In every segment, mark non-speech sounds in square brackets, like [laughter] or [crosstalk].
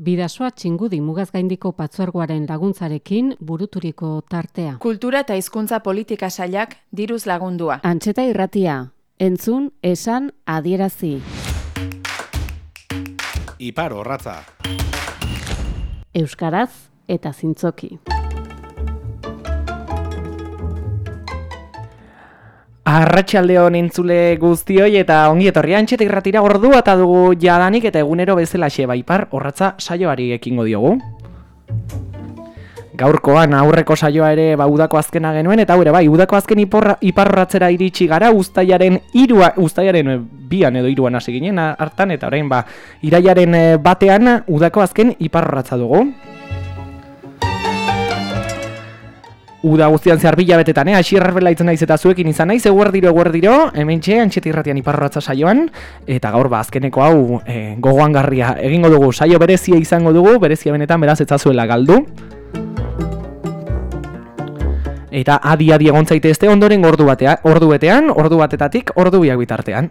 Bidasoa txingudi mugazgaindiko patzuergoaren laguntzarekin buruturiko tartea. Kultura eta hizkuntza politika sailak diruz lagundua. Antxeta irratia, entzun, esan, adierazi. Ipar horratza. Euskaraz eta zintzoki. Arratxalde entzule guztioi eta ongi etorri antxeta irratira ordu eta dugu jadanik eta egunero bezala baipar horratza saioari ekingo diogu. Gaurkoan aurreko saioa ere ba udako azkena genuen eta ure bai udako azken iporra, iparratzera iritsi gara ustaiaren irua, ustaiaren bian edo iruan hasi ginen hartan eta orain ba iraiaren eh, batean udako azken iparratza dugu. Uda guztian zehar bila betetan, eh? Aixi errarbela itzen naiz eta zuekin izan naiz, eguerdiro, eguerdiro, hemen txe, antxetirratian iparratza saioan, eta gaur ba, azkeneko hau e, gogoan garria egingo dugu, saio berezia izango dugu, berezia benetan beraz etzazuela galdu. Eta adi-adi egon zaitezte ondoren ordu, batea, ordu betean, ordu batetatik, ordu biak bitartean.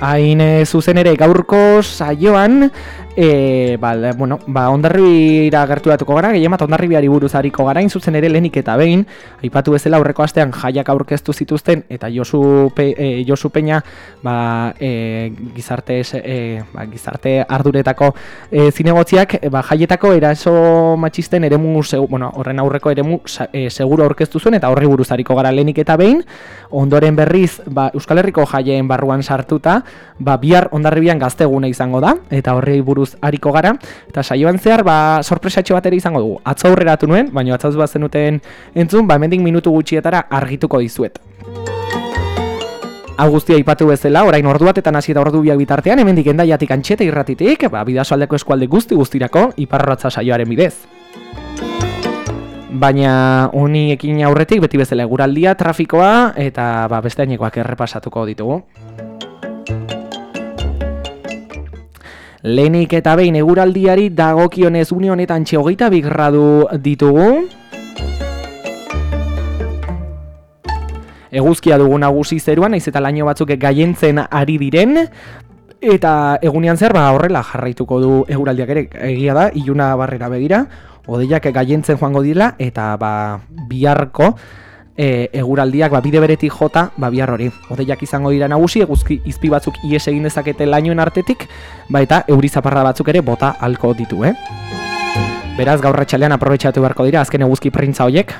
Hain eh, zuzen ere gaurko saioan, E, ba, bueno, ba, ondarribira gertu datuko gara, gehien bat ondarribiari buruz hariko gara, zuzen ere lehenik eta behin, aipatu bezala aurreko astean jaiak aurkeztu zituzten, eta Josu, Pe, e, Josu Peña ba, e, gizarte, e, ba, gizarte arduretako e, zinegotziak ba, jaietako eraso matxisten eremu, bueno, horren aurreko eremu e, seguro aurkeztu zuen, eta horri buruz hariko gara lehenik eta behin, ondoren berriz ba, Euskal Herriko jaien barruan sartuta, ba, bihar ondarribian gazteguna izango da, eta horri buruz hariko gara eta saioan zehar ba sorpresatxo bat ere izango dugu. Atzo aurreratu nuen, baina atzauz bat zenuten entzun, ba hemendik minutu gutxietara argituko dizuet. Augustia ipatu bezala, orain ordu batetan hasi da ordu biak bitartean, hemendik endaiatik antxete irratitik, ba bidasoaldeko eskualde guzti guztirako iparratza saioaren bidez. Baina honi ekin aurretik beti bezala eguraldia, trafikoa eta ba besteinekoak errepasatuko ditugu. Lehenik eta behin eguraldiari dagokionez une honetan txegoita bigradu ditugu. Eguzkia dugu nagusi zeruan, naiz eta laino batzuk gaientzen ari diren. Eta egunean zer, ba, horrela jarraituko du eguraldiak ere egia da, iluna barrera begira. Odeiak gaientzen joango dira eta ba, biharko e, eguraldiak ba, bide beretik jota ba, bihar hori. Odeiak izango dira nagusi, eguzki izpi batzuk ies egin dezakete lainoen artetik, ba, eta eurizaparra batzuk ere bota alko ditu, eh? Beraz, gaur retxalean aprobetsatu beharko dira, azken eguzki printza horiek.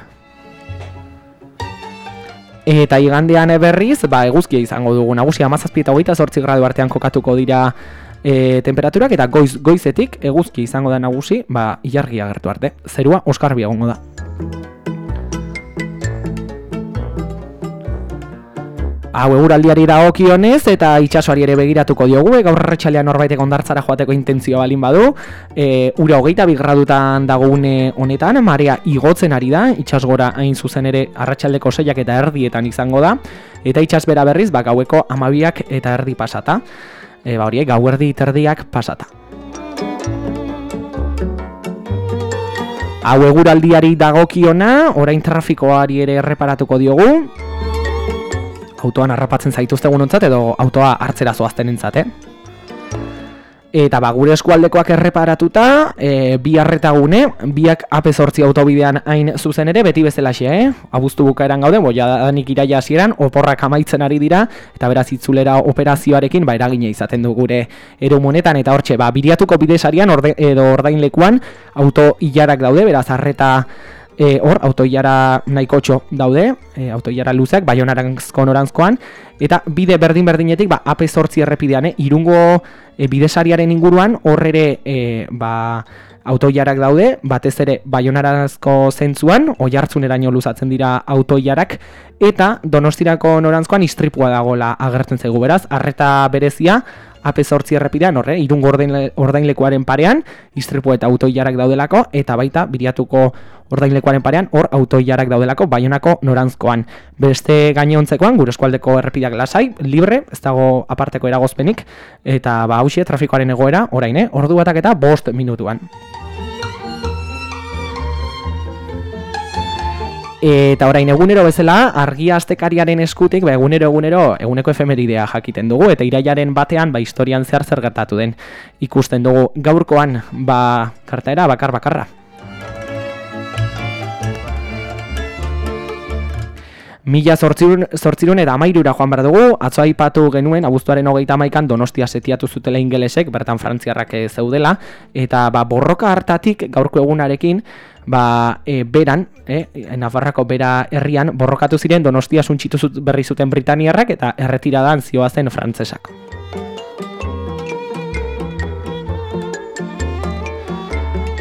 Eta igandean berriz, ba, eguzkia izango dugu nagusi, amazazpi eta hogeita sortzi gradu artean kokatuko dira e, temperaturak, eta goiz, goizetik eguzki izango da nagusi, ba, ilargia gertu arte. Zerua, Oskar biagongo da. Hau eguraldiari da okionez eta itxasoari ere begiratuko diogu, e, gaur retxalean norbaitek ondartzara joateko intentzio balin badu. E, ura hogeita bigradutan dagune honetan, marea igotzen ari da, itxasgora hain zuzen ere arratsaldeko seiak eta erdietan izango da. Eta itxasbera berriz, ba, gaueko amabiak eta erdi pasata. E, ba, horiek, gau erdi iterdiak pasata. Hau eguraldiari dagokiona, orain trafikoari ere erreparatuko diogu autoan harrapatzen zaituzte gunontzat edo autoa hartzera zoazten entzat, eh? Eta ba, gure eskualdekoak erreparatuta, e, bi harretagune, biak apezortzi autobidean hain zuzen ere, beti bezala xe, eh? Abuztu bukaeran gaude, bo, jadanik iraia hasieran, oporrak amaitzen ari dira, eta beraz itzulera operazioarekin, ba, eragine izaten du gure erumunetan, eta hortxe, ba, biriatuko bidesarian, orde, edo ordain lekuan, auto hilarak daude, beraz, harreta e, hor autoiara nahiko txo daude, e, autoiara luzeak, baionarantzko norantzkoan, eta bide berdin-berdinetik, ba, AP sortzi errepidean, e, irungo e, bidesariaren inguruan, hor ere, e, ba, autoiarak daude, batez ere baionarazko zentzuan, oi hartzuneraino luzatzen dira autoiarak, eta donostirako norantzkoan istripua dagoela agertzen zaigu. Beraz, arreta berezia, AP sortzi errepidean, horre, irungo ordainlekuaren parean, istripu eta autoiarak daudelako, eta baita, biriatuko ordainlekuaren parean, hor autoiarak daudelako, baionako norantzkoan. Beste gainontzekoan, gure eskualdeko errepideak lasai, libre, ez dago aparteko eragozpenik, eta ba, hausie, trafikoaren egoera, orain, eh? ordu batak eta bost minutuan. Eta orain egunero bezala, argia astekariaren eskutik, ba, egunero egunero eguneko efemeridea jakiten dugu, eta iraiaren batean, ba, historian zehar zer gertatu den ikusten dugu. Gaurkoan, ba, kartaera, bakar bakarra. Mila zortzirun eta amairura joan behar dugu, atzo aipatu genuen, abuztuaren hogeita amaikan donostia setiatu zutela ingelesek, bertan frantziarrak zeudela, eta ba, borroka hartatik gaurko egunarekin, ba, e, beran, e, Navarrako bera herrian, borrokatu ziren donostia suntxitu berri zuten Britaniarrak eta erretiradan zioazen frantzesak.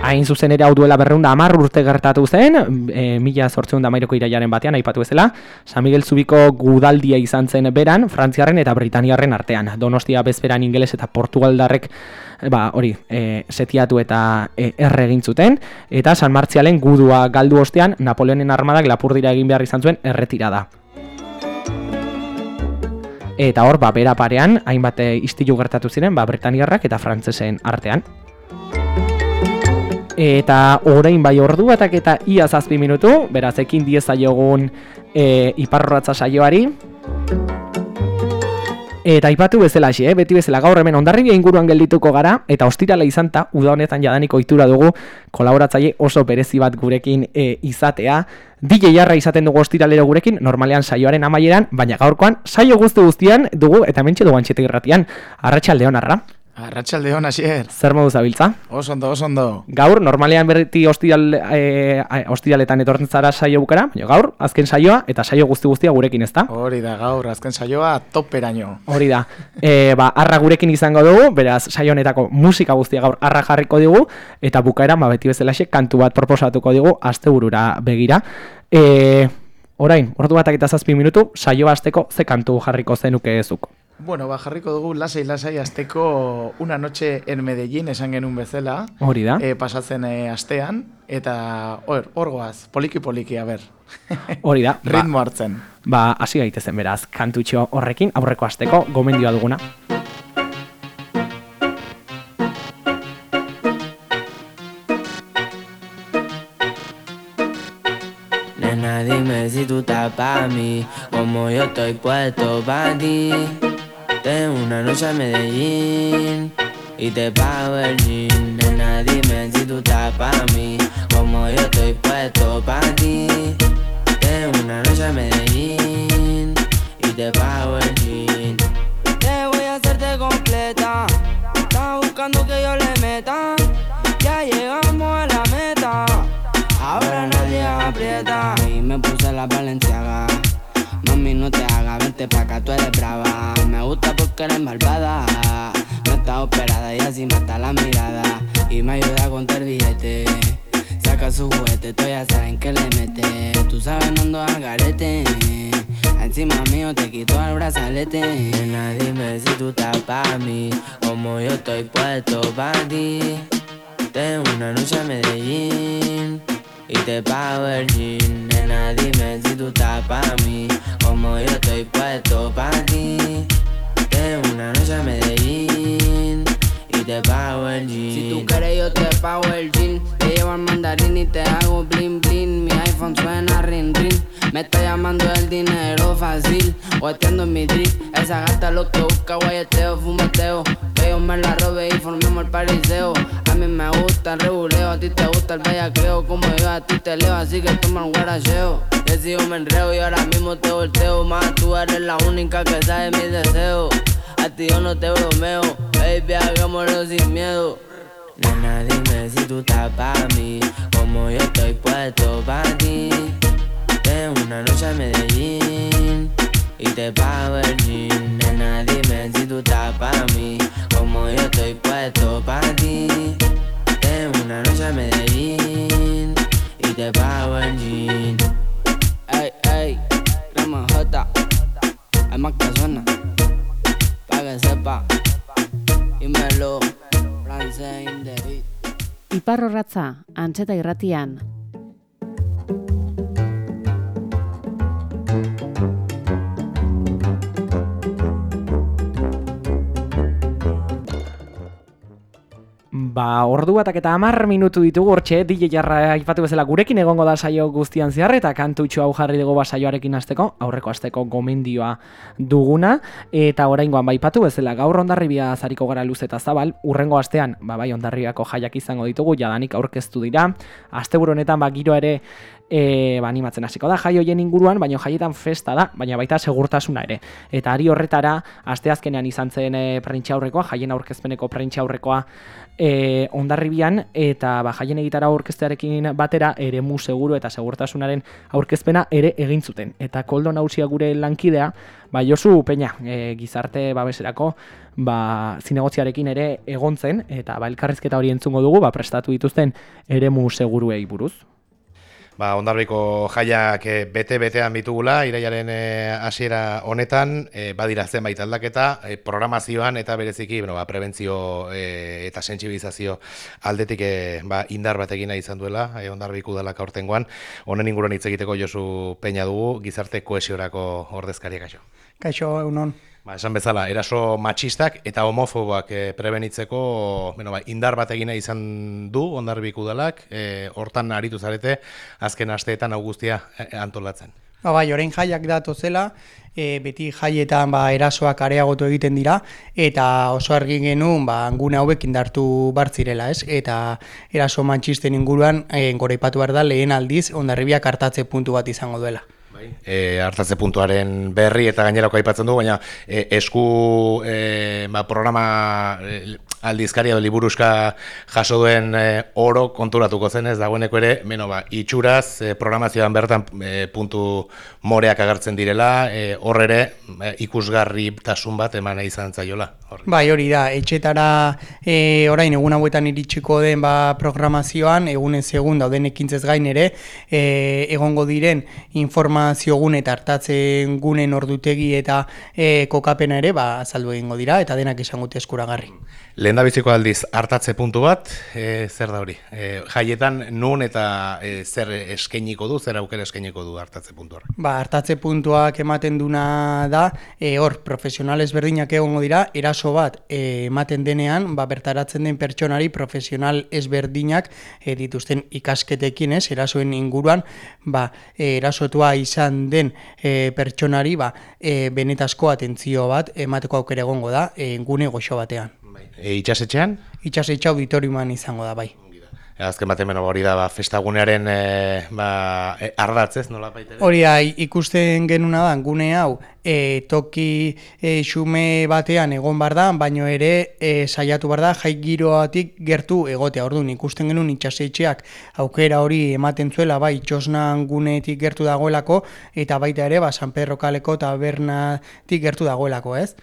Hain zuzen ere hau duela berreunda amar urte gertatu zen, e, mila sortzeun da mairoko iraiaren batean, aipatu ezela, San Miguel Zubiko gudaldia izan zen beran, Frantziarren eta Britaniarren artean. Donostia bezperan ingeles eta Portugaldarrek ba, hori, e, setiatu eta e, erre egin zuten, eta San Martzialen gudua galdu ostean, Napoleonen armadak lapurdira egin behar izan zuen erretirada. Eta hor, ba, bera parean, hainbat istilu gertatu ziren, ba, Britaniarrak eta Frantzesen artean eta orain bai ordu batak eta ia zazpi minutu, beraz ekin dieza jogun e, iparrotza saioari. Eta aipatu bezala xe, eh? beti bezala gaur hemen ondarribia inguruan geldituko gara, eta ostirala izan ta, uda honetan jadaniko itura dugu, kolaboratzaile oso berezi bat gurekin e, izatea. DJ jarra izaten dugu ostiralero gurekin, normalean saioaren amaieran, baina gaurkoan saio guzti guztian dugu, eta mentxe dugu antxetik irratian, arratxalde honarra. Arratxalde hona, xier. Zer modu zabiltza? Osondo, osondo. Gaur, normalean berreti ostiral, e, ostiraletan etortzen zara saio bukara, baina gaur, azken saioa, eta saio guzti guztia gurekin, ezta? Hori da, gaur, azken saioa toperaino. Hori da. E, ba, arra gurekin izango dugu, beraz, saio honetako musika guztia gaur arra jarriko dugu, eta bukaera, ba, beti bezalaxe, kantu bat proposatuko dugu, azte burura begira. E, orain, ordu batak eta zazpi minutu, saio azteko ze kantu jarriko zenuke ezuk. Bueno, ba, jarriko dugu lasai lasai asteko una noche en Medellín esan genuen bezala. Hori da. E, pasatzen e, astean eta hor, orgoaz, poliki poliki a ber. Hori da. [laughs] Ritmo ba, hartzen. Ba, hasi gaitezen beraz, kantutxo horrekin aurreko asteko gomendioa duguna. Nena, dime si tú estás pa' mí, como yo estoy puesto pa' ti. Tengo una noche a Medellín y te pago el jean. Nena, dime si tú estás pa' mí, como yo estoy puesto pa' ti. Tengo una noche a Medellín y te pago el jean. Te voy a hacerte completa. Estás buscando que yo le meta. Ya llegamos a la meta. Ahora nadie aprieta. Y me puse la valenciaga Mami, no te hagas, vente pa' acá, tú eres brava. Me gusta porque eres malvada. No está operada y así mata la mirada. Y me ayuda a contar billete. Saca su juguete, tú ya saben que le mete. Tú sabes, no ando al garete. Encima mío te quito el brazalete. Nena, dime si tú estás pa' mí. Como yo estoy puesto pa' ti. Tengo una noche a Medellín y te pago el jean. Nena, dime si tú estás pa' mí, como yo estoy puesto pa' ti. Una noche a Medellín y te pago el jean. Si tú quieres, yo te pago el jean. Te llevo al mandarín y te hago bling bling. Mi iPhone suena ring ring. Me está llamando el dinero fácil, guateando en mi drip. Esa gata lo que busca, guayeteo, fumeteo. Que yo me la robe y formemos el pariseo. A mí me gusta el reguleo, a ti te gusta el bellaqueo. Como yo a ti te leo, así que toma el guaracheo. Decido me enreo y ahora mismo te volteo. Más tú eres la única que sabe mis deseos. A ti yo no te bromeo, baby, hagámoslo sin miedo. Nena, dime si tú estás pa' mí, como yo estoy puesto pa' ti. Tengo una noche a Medellín y te pago el jean. Nena, dime si tú estás pa' mí, como yo estoy puesto pa' ti. Tengo una noche a Medellín y te pago el jean. Ey, ey, crema J, hay más suena, pa' que sepa, dímelo, francés in the beat. Iparrorratza, antxeta irratian, Ba, ordu batak eta hamar minutu ditugu hortxe, DJ jarra aipatu bezala gurekin egongo da saio guztian zehar eta kantutxo hau jarri dugu saioarekin hasteko, aurreko hasteko gomendioa duguna eta oraingoan baipatu bezala gaur ondarribia zariko gara luz eta zabal, urrengo astean, ba bai ondarribiako jaiak izango ditugu, jadanik aurkeztu dira. Asteburu honetan ba giro ere e, ba, animatzen hasiko da jai hoien inguruan, baina jaietan festa da, baina baita segurtasuna ere. Eta ari horretara, asteazkenean izan zen e, aurrekoa, jaien aurkezpeneko prentxa aurrekoa e, ondarribian, eta ba, jaien egitara aurkeztearekin batera, ere mu seguru eta segurtasunaren aurkezpena ere egin zuten. Eta koldo nausia gure lankidea, ba, Josu Peña, e, gizarte babeserako, ba, zinegotziarekin ere egontzen, eta ba, elkarrizketa hori entzungo dugu, ba, prestatu dituzten ere mu seguruei buruz. Ba, ondarbiko jaiak eh, bete-betean bitugula, iraiaren eh, hasiera honetan, e, badira zenbait aldaketa, e, programazioan eta bereziki bueno, ba, prebentzio eta sentsibilizazio aldetik e, ba, indar bat egina izan duela, e, ondarbiko udalak aurtengoan, honen inguruan hitz egiteko Josu Peña dugu, gizarte koesiorako ordezkariak kaixo. Kaixo, egunon. Ba, esan bezala, eraso matxistak eta homofoboak e, prebenitzeko bueno, ba, indar bat egina izan du ondarbik udalak, e, hortan aritu zarete azken asteetan augustia e, antolatzen. Ba, bai, orain jaiak datu zela, e, beti jaietan ba, erasoak areagotu egiten dira, eta oso argi genuen ba, gune hauek indartu bartzirela, ez? Eta eraso matxisten inguruan, e, gore ipatu behar da, lehen aldiz, ondarribiak hartatze puntu bat izango duela. Bai. E, hartatze puntuaren berri eta gainerako aipatzen du, baina e, esku e, ba, programa e, aldizkaria liburuska jaso duen e, oro konturatuko zen ez dagoeneko ere, meno ba, itxuraz e, programazioan bertan e, puntu moreak agertzen direla, e, hor ere e, ikusgarri tasun bat eman izan zaiola. Bai, hori da, etxetara e, orain egun hauetan iritsiko den ba, programazioan, egunez egun dauden ekintzez gain ere, e, egongo diren informazio gune eta hartatzen gunen ordutegi eta e, kokapena ere, ba, azaldu egingo dira, eta denak esan gute eskuragarri. Lehen da biziko aldiz, hartatze puntu bat, e, zer da hori? E, jaietan nun eta e, zer eskeniko du, zer aukera eskeniko du hartatze puntu hori? Ba, hartatze puntuak ematen duna da, e, hor, profesionales berdinak egongo dira, eraso bat e, ematen denean, ba, bertaratzen den pertsonari profesional ezberdinak e, dituzten ikasketekin, ez, erasoen inguruan, ba, erasotua izan den e, pertsonari, ba, e, benetazko atentzio bat emateko aukera egongo da, e, gune goxo batean. E, itxasetxean? Itxasetxe auditoriuman izango da, bai. E, azken batean hori da, ba, festagunearen e, ba, e, ardatzez, nola baitere? Hori da, ikusten genuna da, gune hau, e, toki e, xume batean egon bar da, baino ere e, saiatu bar da, jai giroatik gertu egotea. Orduan, ikusten genuen itxasetxeak aukera hori ematen zuela, bai, txosnan gunetik gertu dagoelako, eta baita ere, ba, San Pedro Kaleko tabernatik gertu dagoelako, ez?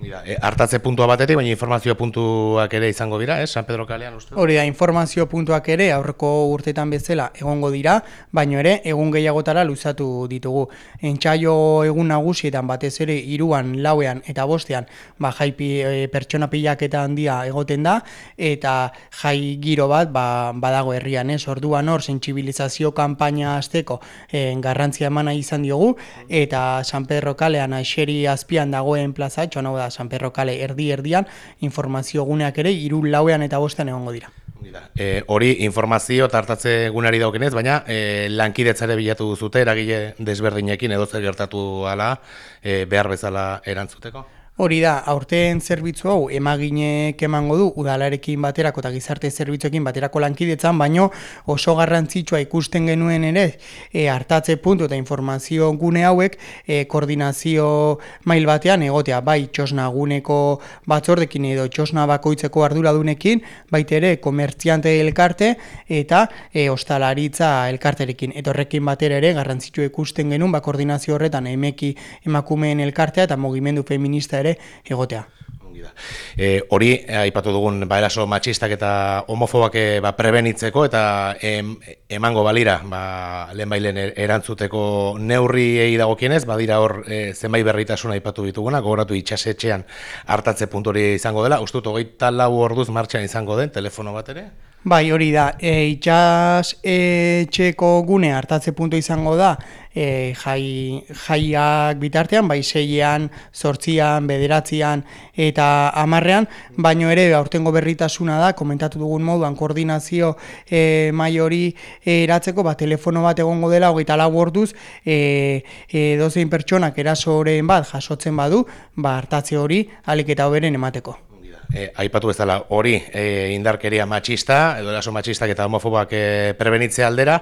Mira, e, hartatze puntua batetik, baina informazio puntuak ere izango dira, eh? San Pedro Kalean uste? Hori da, informazio puntuak ere aurreko urtetan bezala egongo dira, baino ere egun gehiagotara luzatu ditugu. Entxaio egun nagusietan batez ere iruan, lauean eta bostean ba, jai e, pertsona pilak eta handia egoten da, eta jai giro bat ba, badago herrian, ez? Orduan hor, sentsibilizazio kanpaina azteko e, garrantzia emana izan diogu, eta San Pedro Kalean aixeri azpian dagoen plaza, txona da San Perro Kale erdi erdian informazio guneak ere hiru lauean eta bostean egongo dira. E, hori informazio tartatze gunari daukenez, baina e, lankidetzare bilatu duzute eragile desberdinekin edo zer gertatu ala e, behar bezala erantzuteko? Hori da, aurten zerbitzu hau emaginek emango du udalarekin baterako eta gizarte zerbitzuekin baterako lankidetzan, baino oso garrantzitsua ikusten genuen ere e, hartatze puntu eta informazio gune hauek e, koordinazio mail batean egotea bai txosna guneko batzordekin edo txosna bakoitzeko arduradunekin, baita ere komertziante elkarte eta e, ostalaritza elkarterekin. Eta horrekin batera ere garrantzitsua ikusten genuen ba, koordinazio horretan emeki emakumeen elkartea eta mugimendu feminista ere egotea. E, hori, aipatu dugun, ba, eraso matxistak eta homofobak e, ba, prebenitzeko eta em, emango balira, ba, lehen bailen er, erantzuteko neurri dagokienez, badira hor e, zenbait berritasuna aipatu dituguna, gogoratu itxasetxean hartatze puntori izango dela, ustut, hogeita lau orduz martxan izango den, telefono bat ere? Bai, hori da, e, itxas etxeko gune hartatze puntu izango da, e, jai, jaiak bitartean, bai seian, sortzian, bederatzean eta amarrean, baino ere aurtengo berritasuna da, komentatu dugun moduan, koordinazio e, mai hori eratzeko, ba, telefono bat egongo dela, hogeita lau orduz, e, e, dozein pertsonak erasoren bat jasotzen badu, ba, hartatze hori alik eta hoberen emateko. E, aipatu bezala hori e, indarkeria matxista, edo eraso matxistak eta homofobak e, prebenitzea aldera,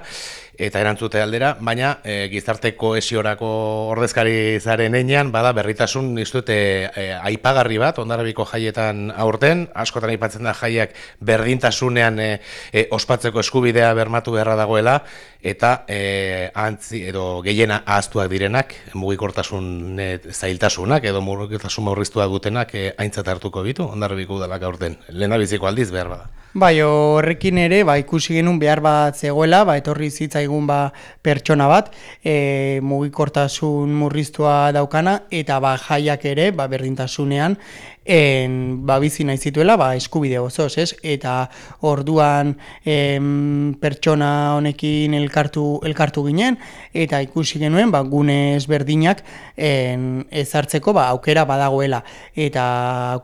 eta erantzute aldera, baina e, gizarte kohesiorako ordezkari zaren enean, bada berritasun niztute e, aipagarri bat, ondarabiko jaietan aurten, askotan aipatzen da jaiak berdintasunean e, e, ospatzeko eskubidea bermatu beharra dagoela, eta e, antzi, edo gehiena ahaztuak direnak, mugikortasun e, zailtasunak, edo mugikortasun maurriztuak dutenak e, aintzat hartuko bitu, ondarabiko udalak aurten, lehen aldiz behar bada. Bai, horrekin ere, ba, ikusi genuen behar bat zegoela, ba, etorri zitzaigun ba, pertsona bat, e, mugikortasun murriztua daukana, eta ba, jaiak ere, ba, berdintasunean, en, ba, bizi nahi zituela ba, eskubide osoz, ez? Eta orduan em, pertsona honekin elkartu, elkartu ginen, eta ikusi genuen ba, gune ezberdinak ezartzeko ba, aukera badagoela. Eta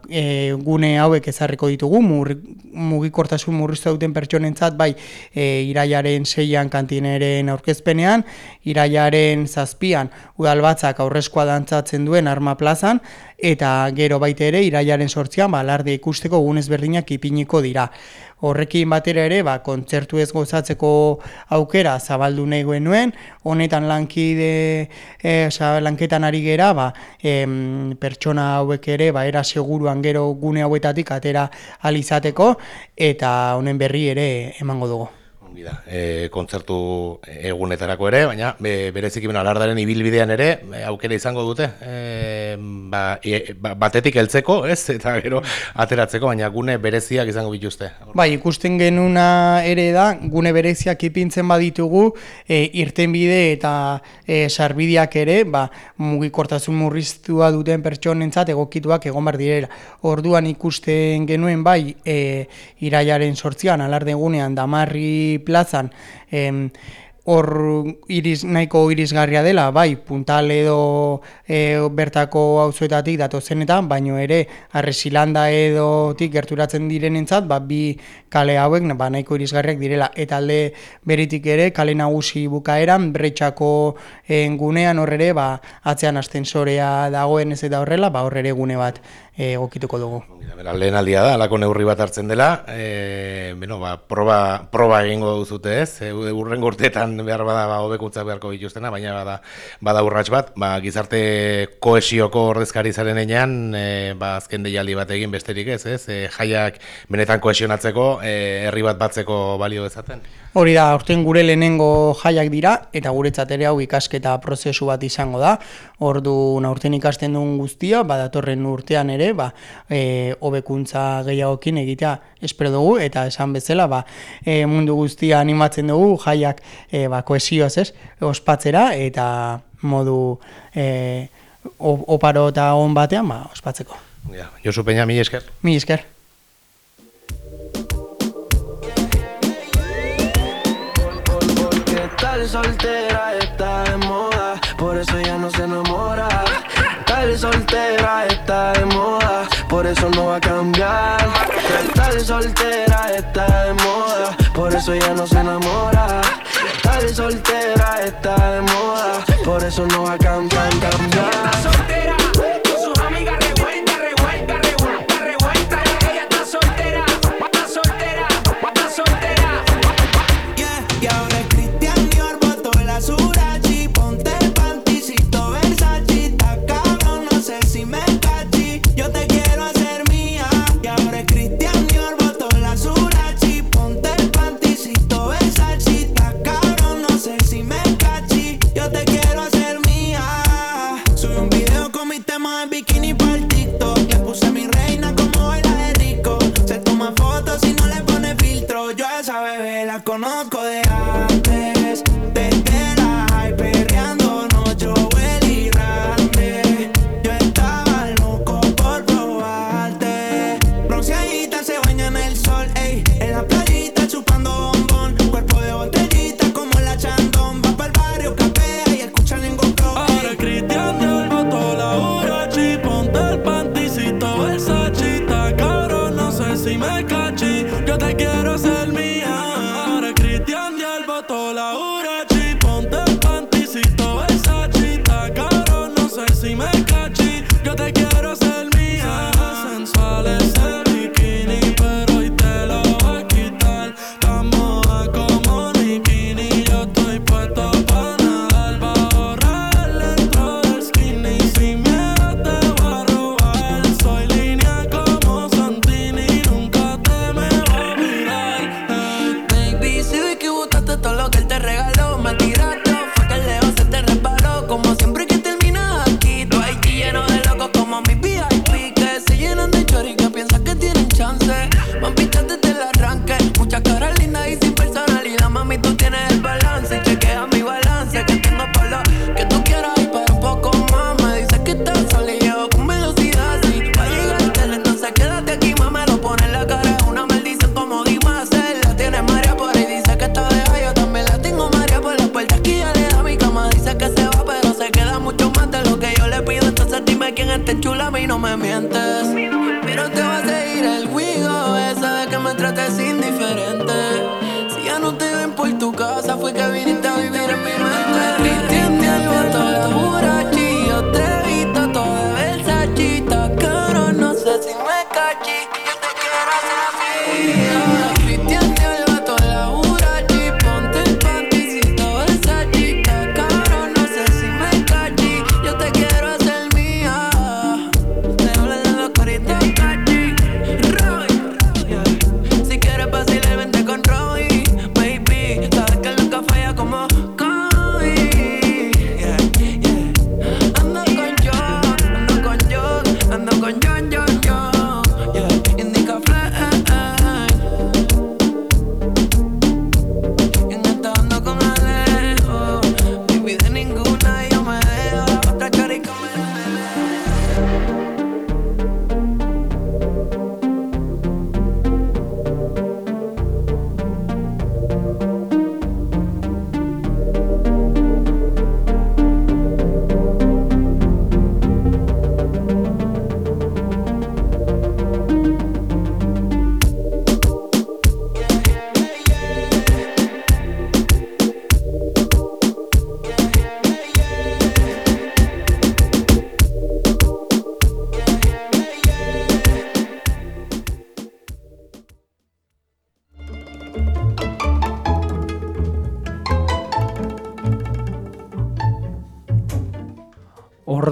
e, gune hauek ezarriko ditugu, mur, mugikortasun murriztu duten pertsonentzat, bai, e, iraiaren seian kantineren aurkezpenean, iraiaren zazpian udalbatzak aurrezkoa dantzatzen duen arma plazan, eta gero baite ere iraiaren sortzian ba, alarde ikusteko gunez berdinak ipiniko dira. Horrekin batera ere, ba, kontzertu ez gozatzeko aukera zabaldu nahi nuen, honetan lankide, e, lanketan ari gera, ba, em, pertsona hauek ere, ba, era seguruan gero gune hauetatik atera alizateko, eta honen berri ere emango dugu. Da, e, kontzertu egunetarako ere, baina be, berezik alardaren ibilbidean ere e, aukera izango dute e, ba, e, ba, batetik heltzeko, ez? [laughs] Eta gero ateratzeko, baina gune bereziak izango bituzte. Bai, ikusten genuna ere da, gune bereziak ipintzen baditugu, e, irten bide eta e, sarbideak ere, ba, mugikortasun murriztua duten pertsonentzat egokituak egon bar direla. Orduan ikusten genuen bai, e, iraiaren sortzian, alarde egunean, damarri plazan em, hor iris, nahiko irisgarria dela, bai, puntal edo e, bertako auzoetatik dato zenetan, baino ere arresilanda edo tik gerturatzen direnentzat, ba, bi kale hauek ba, nahiko irisgarriak direla. Eta alde beritik ere, kale nagusi bukaeran, bretxako gunean horrere, ba, atzean astensorea dagoen ez eta horrela, ba, horrere gune bat egokituko dugu. Bera, lehen aldia da, alako neurri bat hartzen dela, e, bueno, ba, proba, proba egingo duzute ez, e, urren gurtetan behar bada ba, hobekuntza beharko bituztena, baina bada, bada urrats bat, ba, gizarte koesioko ordezkari zaren enean, e, ba, azken deialdi bat egin besterik ez, ez, e, jaiak benetan koesionatzeko, e, herri bat batzeko balio dezaten. Hori da, aurten gure lehenengo jaiak dira, eta guretzat ere hau ikasketa prozesu bat izango da, ordu aurten ikasten duen guztia, badatorren urtean ere, ba, e, hobekuntza gehiagokin egitea espero dugu eta esan bezala ba, e, mundu guztia animatzen dugu jaiak e, ba, koesioz ez, ospatzera eta modu e, oparo eta on batean ba, ospatzeko. Ja, Josu Peña, mi esker. Mi esker. Soltera está de moda, por eso ya no se enamora. Tal soltera está de moda, por eso no va a cambiar. Tal soltera está de moda, por eso ya no se enamora. Tal soltera está de moda, por eso no va a cambiar, cambiar.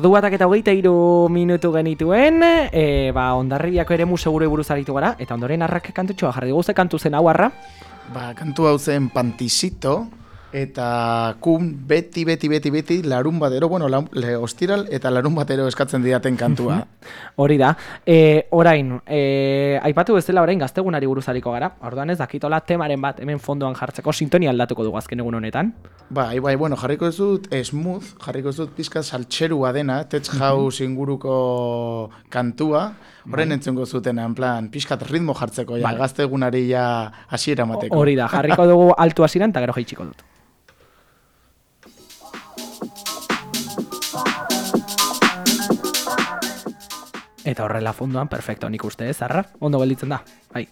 Ordu batak eta hogeita hiru minutu genituen, e, ba, ondarribiako ere seguru buruz aritu gara, eta ondoren arrak kantutxoa jarri dugu ze kantu zen hau arra. Ba, kantu hau zen Pantisito, eta kun beti, beti, beti, beti, larun batero, bueno, la, le, ostiral eta larun batero eskatzen didaten kantua. [laughs] Hori da. E, orain, e, aipatu bezala orain gaztegunari buruz ariko gara. Orduan ez dakitola temaren bat hemen fondoan jartzeko sintonia aldatuko dugu azken egun honetan. Bai, bai, bueno, jarriko ez dut smooth, jarriko ez dut pizka saltxerua dena, Tech House inguruko kantua, horren entzungo zuten, en plan, pizkat ritmo jartzeko, ja, Vale. gazte egunari ja hasiera mateko. Hori da, jarriko dugu [laughs] altu hasieran eta gero jaitsiko dut. Eta horrela fondoan, perfecto, nik uste ez, arra, ondo gelditzen da, bai,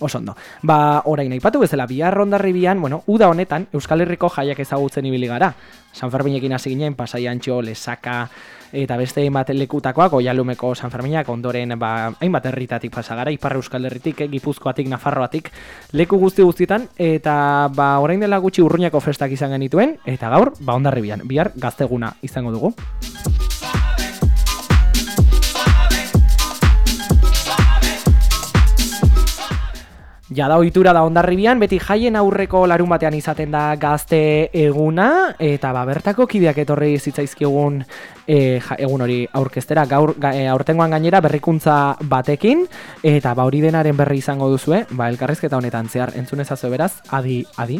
oso ondo. Ba, orain aipatu bezala, bihar ondarribian, bueno, uda honetan, Euskal Herriko jaiak ezagutzen ibili gara. San Ferminekin hasi ginen, Pasai Antxo, Lesaka, eta beste hainbat lekutakoak, Oialumeko San Ferminak, ondoren, ba, hainbat herritatik pasa gara, Ipar Euskal Herritik, eh, Gipuzkoatik, Nafarroatik, leku guzti guztietan, eta ba, orain dela gutxi urruñako festak izan genituen, eta gaur, ba, ondarribian, bihar gazteguna izango dugu. Ja da ohitura da ondarribian, beti jaien aurreko larun batean izaten da gazte eguna, eta ba, bertako kideak etorri zitzaizkigun e, ja, egun hori aurkeztera, gaur, ga, e, aurtengoan gainera berrikuntza batekin, eta ba, hori denaren berri izango duzue, ba, elkarrizketa honetan zehar entzun ezazue beraz, adi, adi.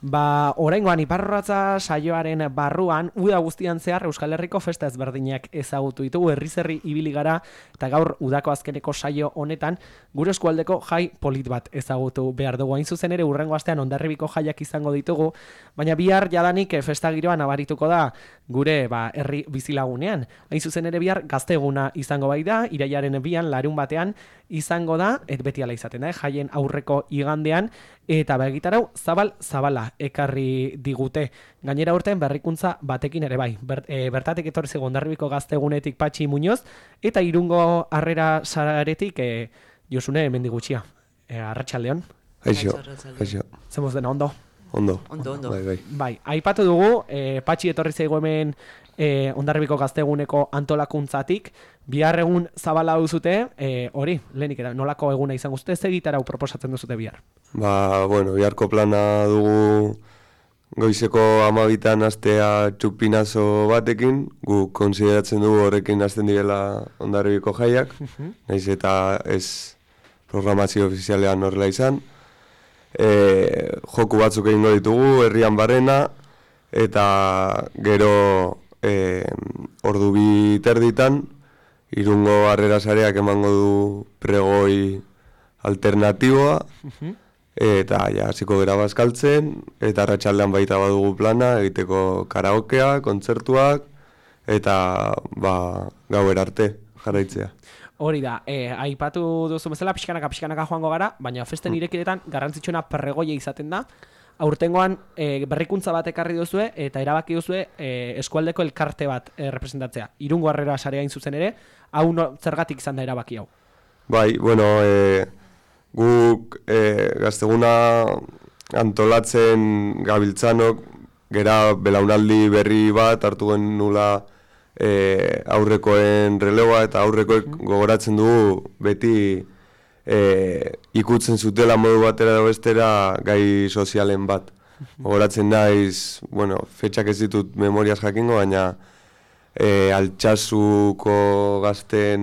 Ba, oraingoan iparrotza saioaren barruan, uda guztian zehar Euskal Herriko festa ezberdinak ezagutu ditugu, herriz herri ibili gara, eta gaur udako azkeneko saio honetan, gure eskualdeko jai polit bat ezagutu behar dugu. Hain zuzen ere, urrengo astean ondarribiko jaiak izango ditugu, baina bihar jadanik festa giroa nabarituko da gure ba, herri bizilagunean. Hain zuzen ere bihar gazteguna izango bai da, iraiaren bian, larun batean, izango da, et beti ala izaten da, eh, jaien aurreko igandean, eta begitarau zabal zabala ekarri digute. Gainera urtean berrikuntza batekin ere bai. Ber, e, bertatik etorri zego ondarribiko gaztegunetik Patxi Muñoz, eta irungo harrera sararetik e, Josune mendigutxia. E, Arratxaldeon, Aixo, Arratsalde. aixo. zemoz dena ondo. Ondo. Ondo, ondo. Bai, bai. Bai, aipatu dugu, e, Patxi etorri zaigu hemen e, ondarribiko gazteguneko antolakuntzatik, bihar egun zabala duzute, e, hori, lehenik eta nolako eguna izango zute, ez egitarau proposatzen duzute bihar? Ba, bueno, biharko plana dugu goizeko amabitan astea txupinazo batekin, gu konsideratzen dugu horrekin hasten direla ondarribiko jaiak, naiz eta ez programazio ofizialean horrela izan. E, joku batzuk egingo ditugu, herrian barrena, eta gero e, ordu bi terditan, irungo harrera sareak emango du pregoi alternatiboa, eta ja, hasiko gara bazkaltzen, eta arratsaldean baita badugu plana, egiteko karaokea, kontzertuak, eta ba, gauer arte jarraitzea. Hori da, e, aipatu duzu bezala pixkanaka pixkanaka joango gara, baina festen irekidetan garrantzitsuena perregoia izaten da. Aurtengoan e, berrikuntza bat ekarri duzue eta erabaki duzue e, eskualdeko elkarte bat e, representatzea. Irungo harrera sarea zuzen ere, hau no, zergatik izan da erabaki hau. Bai, bueno, e, guk e, gazteguna antolatzen gabiltzanok, gera belaunaldi berri bat hartu gen nula e, aurrekoen releoa eta aurrekoek gogoratzen dugu beti e, ikutzen zutela modu batera edo bestera gai sozialen bat. Gogoratzen naiz, bueno, fetxak ez ditut memoriaz jakingo, baina e, altxasuko gazten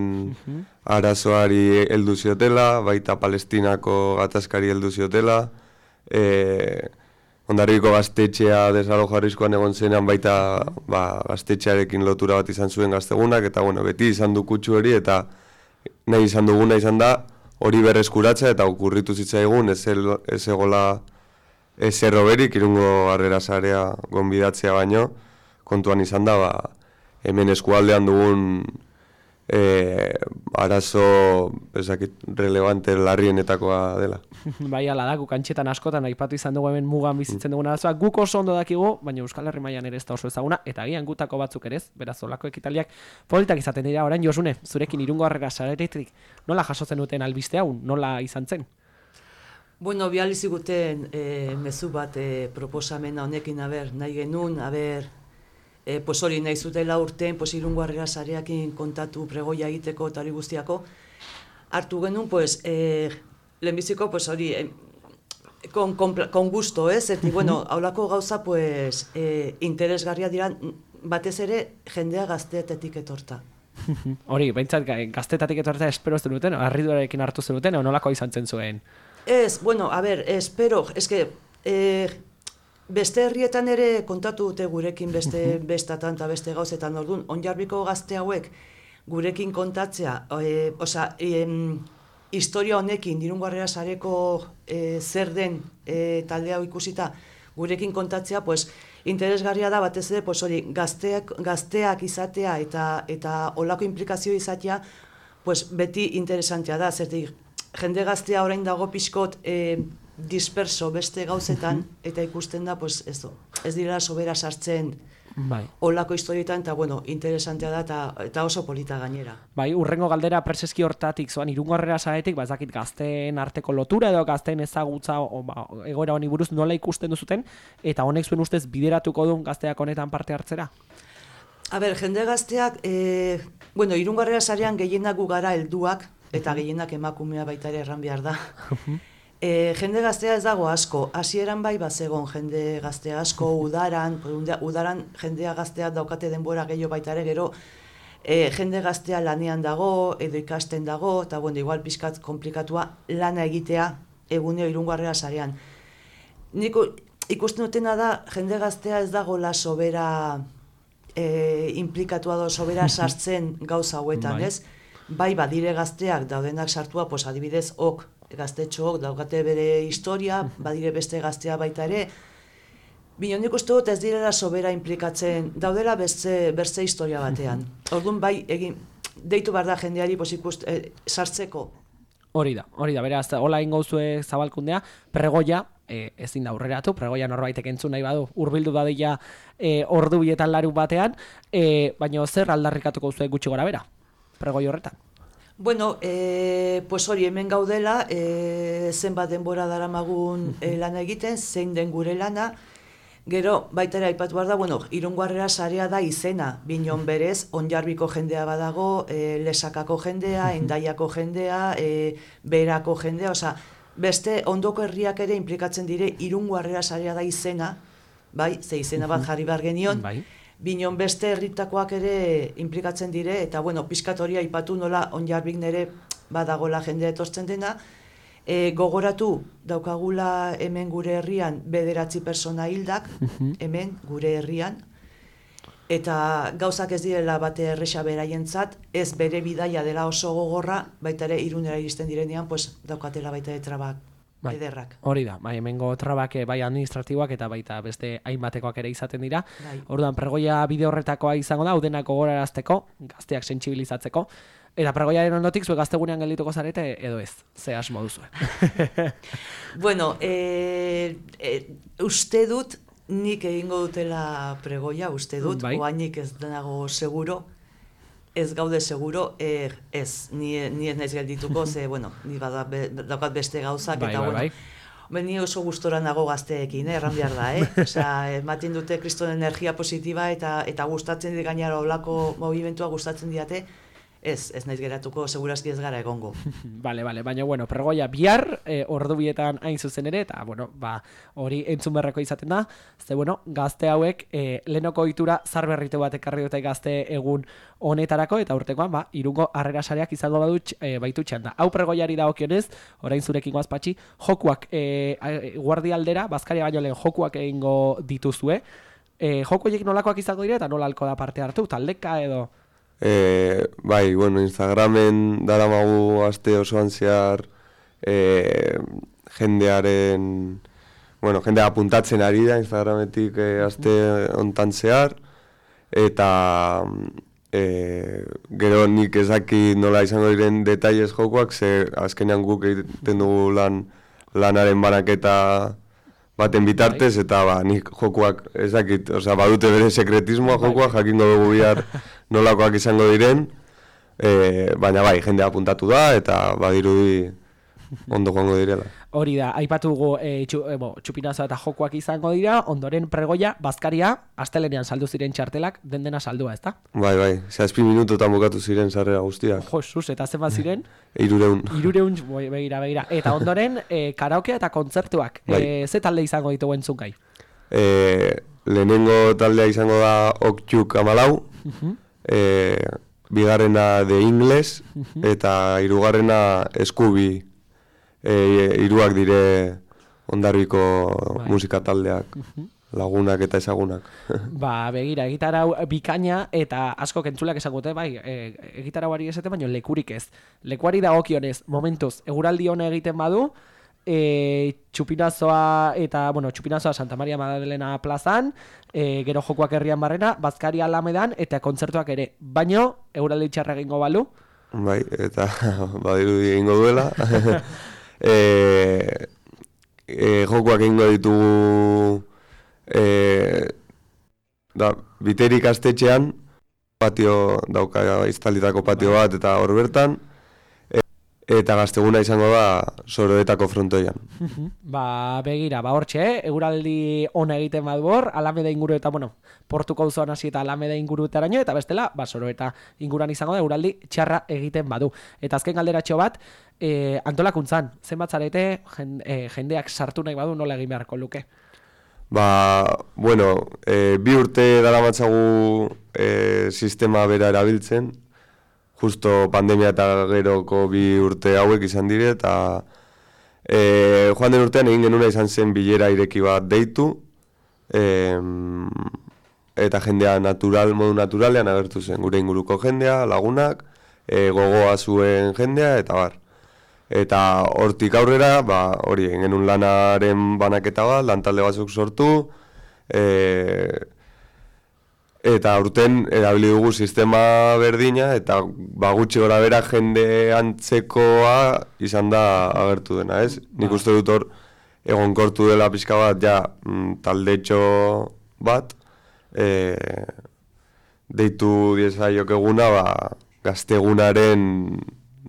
arazoari heldu ziotela, baita palestinako gatazkari heldu ziotela, e, Ondarriko gaztetxea desalo jarrizkoan egon zenean baita ba, gaztetxearekin lotura bat izan zuen gaztegunak, eta bueno, beti izan du kutsu hori, eta nahi izan duguna izan da, hori berreskuratzea eta okurritu zitzaigun ez, el, ez egola ez erroberik irungo harrera zarea gonbidatzea baino, kontuan izan da, ba, hemen eskualdean dugun e, arazo ezakit, relevante larrienetakoa dela. [laughs] bai, ala da, guk antxetan askotan aipatu izan dugu hemen mugan bizitzen dugun arazoa, guk oso ondo dakigu, baina Euskal Herri mailan ere ez da oso ezaguna, eta agian gutako batzuk ere ez, beraz olako ekitaliak politak izaten dira, orain Josune, zurekin irungo harrera saretik, nola jasotzen duten albiste hau, nola izan zen? Bueno, bializiguten e, mezu bat e, proposamena honekin, aber, nahi genuen, aber, e, pues hori nahi zutela urten, pues irungo zareakin kontatu pregoia egiteko eta hori guztiako, hartu genuen, pues, e, lehenbiziko, pues hori, e, con, con, con gusto, ez? Eta, bueno, haulako gauza, pues, e, interesgarria dira, batez ere, jendea gazteetetik etorta. Hori, behintzat gaztetatik etorta espero zenuten, harriduarekin hartu zenuten, o nolako izan zen zuen? Ez, bueno, a ber, espero, eske, eh, Beste herrietan ere kontatu dute gurekin beste bestatan eta beste gauzetan. Orduan, onjarbiko gazte hauek gurekin kontatzea, e, oza, e, historia honekin, dirungarrera sareko e, zer den e, talde hau ikusita, gurekin kontatzea, pues, interesgarria da batez ere, pues, hori, gazteak, gazteak izatea eta eta olako implikazio izatea, pues, beti interesantea da, zertik, jende gaztea orain dago pixkot, e, disperso beste gauzetan eta ikusten da pues ez ez dira sobera sartzen bai. holako historietan eta bueno interesantea da eta, eta oso polita gainera. Bai urrengo galdera preseski hortatik zoan irungarrera saetik ba ezakit gazteen arteko lotura edo gazteen ezagutza o, ba, egoera honi buruz nola ikusten duzuten eta honek zuen ustez bideratuko duen gazteak honetan parte hartzera? A ber, jende gazteak, e, bueno, irungarrera sarean gehienak gara helduak eta gehienak emakumea baita ere erran behar da. E, jende gaztea ez dago asko, hasieran bai bazegon jende gaztea asko, [laughs] udaran, udaran jendea gaztea daukate denbora gehiago baita ere gero, e, jende gaztea lanean dago, edo ikasten dago, eta bueno, igual pizkat komplikatua lana egitea eguneo irungarrea sarean. Nik ikusten dutena da, jende gaztea ez dago la sobera e, implikatua do, sobera [laughs] sartzen gauza hauetan, bai. ez? Bai, badire gazteak daudenak sartua, pues adibidez, ok, gaztetxoak daukate bere historia, badire beste gaztea baita ere, Bino, nik uste dut ez direla sobera implikatzen, daudela beste, beste historia batean. Orduan bai, egin, deitu behar da jendeari pos ikust, eh, sartzeko. Hori da, hori da, beraz, hola ingo zue zabalkundea, pregoia, e, ezin da aurreratu, pregoia norbaitek entzun nahi badu, urbildu badila e, ordu bietan laru batean, e, baina zer aldarrikatuko zuen gutxi gora bera, pregoi horretan. Bueno, e, pues hori hemen gaudela, e, zenbat denbora daramagun e, lana egiten, zein den gure lana, Gero, baita ere aipatu behar da, bueno, irunguarrera sarea da izena, binon berez, onjarbiko jendea badago, e, lesakako jendea, endaiako jendea, e, berako jendea, osea, beste ondoko herriak ere implikatzen dire irunguarrera sarea da izena, bai, ze izena bat jarri behar genion, Bai. Binon beste herritakoak ere implikatzen dire, eta bueno, pizkat hori aipatu nola onjarbik nere badagola jende etortzen dena, E, gogoratu daukagula hemen gure herrian bederatzi persona hildak, hemen gure herrian, eta gauzak ez direla bate erresa beraientzat, ez bere bidaia dela oso gogorra, baita ere irunera iristen direnean, pues, daukatela baita ere trabak Bai. ederrak. Hori da, bai, hemengo trabak eh, bai administratiboak eta baita beste hainbatekoak ere izaten dira. Bai. Orduan pregoia bide horretakoa izango da, udenak gogorarazteko, gazteak sentsibilizatzeko. Eta pregoiaren ondotik zue gaztegunean geldituko zarete edo ez, ze asmo duzue. [laughs] Bueno, e, e, uste dut nik egingo dutela pregoia, uste dut, Bai. oainik ez denago seguro, ez gaude seguro, e, ez, ni, ni ez naiz geldituko, ze, [laughs] bueno, ni bada, be, daukat beste gauzak, Bai, eta, bai, bueno, bai. Ni oso gustora nago gazteekin, eh, erran behar da, eh? [laughs] Osea, ematen dute kriston energia positiba eta eta gustatzen dit gainera olako movimentua gustatzen diate, ez, ez naiz geratuko, segurazki ez gara egongo. [laughs] Bale, bale, baina bueno, pregoia bihar, e, ordu bietan hain zuzen ere, eta bueno, ba, hori entzun berreko izaten da, ze bueno, gazte hauek e, lehenoko ohitura zarberritu bat ekarri dute gazte egun honetarako, eta urtekoan, ba, irungo harrera sareak izango badu tx- e, baitu txanda. Hau pregoiari dagokionez, orain zurekin goaz patxi, jokuak e, a- guardi aldera, bazkaria baino lehen jokuak egingo dituzue, e, joko horiek nolakoak izango dira eta nola halko da parte hartu, taldeka edo... E, bai, bueno, Instagramen daramagu aste osoan zehar e, jendearen, bueno, jendea apuntatzen ari da Instagrametik e, aste hontan zehar, eta e, gero nik ezaki nola izango diren detailes jokoak, ze azkenean guk egiten dugu lan, lanaren banaketa baten bitartez, eta ba, nik jokoak ezakit, osea, badute bere sekretismoa jokoak, jakingo dugu bihar [laughs] nolakoak izango diren, e, baina bai, jende apuntatu da, eta badirudi ondo joango direla. Hori da, aipatu dugu e, txu, e, bo, txupinazo eta jokoak izango dira, ondoren pregoia, bazkaria, astelenean saldu ziren txartelak, den dena saldua, ezta? Bai, bai, zazpi minututan bukatu ziren sarrera guztiak. Jo, sus, eta zenbat ziren? [laughs] Irureun. Irureun, boi, begira, begira. Eta ondoren, e, karaokea eta kontzertuak. Bai. E, ze talde izango ditugu entzungai? E, lehenengo taldea izango da Oktiuk amalau, e, bigarrena de Ingles, eta hirugarrena Eskubi, e, hiruak dire ondarbiko musika taldeak, lagunak eta ezagunak. [laughs] Ba, begira, egitarau bikaina eta asko kentzulak esango dute, bai, e, egitarauari esate baino lekurik ez. Lekuari dagokionez, momentuz, eguraldi ona egiten badu, e, txupinazoa eta, bueno, txupinazoa Santa Maria Magdalena plazan, e, gero jokoak herrian barrena, bazkari alamedan eta kontzertuak ere. Baino, eguraldi txarra egingo balu, Bai, eta [laughs] badirudi egingo duela. [laughs] e, e, jokoak egingo ditugu e, da, biterik astetxean, patio dauka iztalitako patio bat eta hor bertan, eta gazteguna izango da soroetako frontoian. [laughs] Ba, begira, ba hortxe, eh? eguraldi ona egiten badu hor, alameda inguru eta, bueno, portuko auzoan hasi eta alameda ingurutaraino, eta bestela, ba, soro eta inguruan izango da, eguraldi txarra egiten badu. Eta azken galderatxo bat, e, antolakuntzan, zenbat zarete, jen, e, jendeak sartu nahi badu nola egin beharko luke? Ba, bueno, e, bi urte daramatzagu e, sistema bera erabiltzen, justo pandemia eta geroko bi urte hauek izan dire, eta e, joan den urtean egin genuna izan zen bilera ireki bat deitu, e, eta jendea natural, modu naturalean agertu zen, gure inguruko jendea, lagunak, e, gogoa zuen jendea, eta bar. Eta hortik aurrera, ba, hori, genuen lanaren banaketa bat, lantalde batzuk sortu, e, eta urten erabili dugu sistema berdina, eta ba, gutxi gora bera jende antzekoa izan da agertu dena, ez? Nik uste dut hor, egonkortu dela pixka bat, ja, mm, taldetxo bat, e, deitu diezaiok eguna, ba, gaztegunaren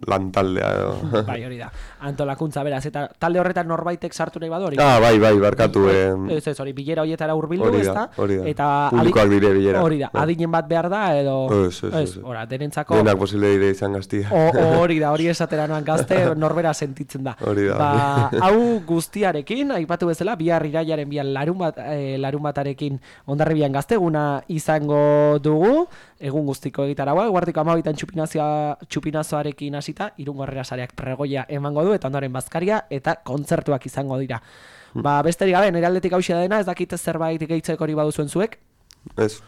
lan taldea edo. [laughs] bai, hori da. Antolakuntza beraz eta talde horretan norbaitek sartu nahi badu hori. Ah, bai, bai, barkatu. Eh, Ez ez, hori bilera hoietara hurbildu, Hori da, ezta? hori da. Eta Publikoak dire bilera. Hori da, Bai. adinen bat behar da edo Ez, ez, ez. ora, denentzako denak posible dire izan gaztia. [laughs] Hori da, hori esatera noan gazte norbera sentitzen da. Hori da, Ba, [laughs] hau guztiarekin, aipatu bezala, bihar iraiaren bihar larun, bat, eh, larun batarekin ondarribian gazteguna izango dugu, egun guztiko egitaragoa, guardiko amabitan txupinazioa, txupinazoarekin hasita, irungo sareak pregoia emango du, eta ondoren bazkaria, eta kontzertuak izango dira. Hmm. Ba, besterik gabe, nire aldetik hausia dena, ez dakite zerbait gehitzeko hori baduzuen zuek, Ez.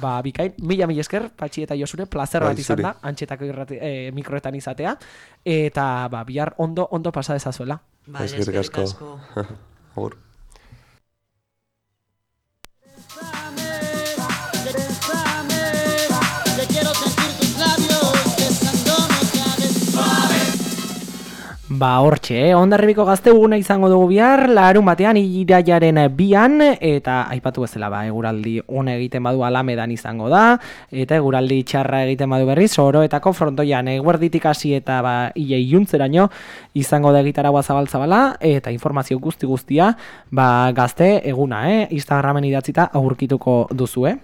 Ba, bikain, mila mila esker, Patxi eta Josune, plazer Bai, bat izan zuri. da, antxetako irrati, eh, mikroetan izatea, eta ba, bihar ondo, ondo pasa dezazuela. Bai, Eskerrik asko. [laughs] Agur. Ba, hortxe, eh? ondarribiko gazteguna izango dugu bihar, larun batean iraiaren bian, eta aipatu bezala, ba, eguraldi ona egiten badu alamedan izango da, eta eguraldi txarra egiten badu berriz, oroetako frontoian eguerditik hasi eta ba, ile iluntzeraino izango da gitaragua zabaltzabala, eta informazio guzti guztia, ba, gazte eguna, eh? Instagramen idatzita aurkituko duzu, eh?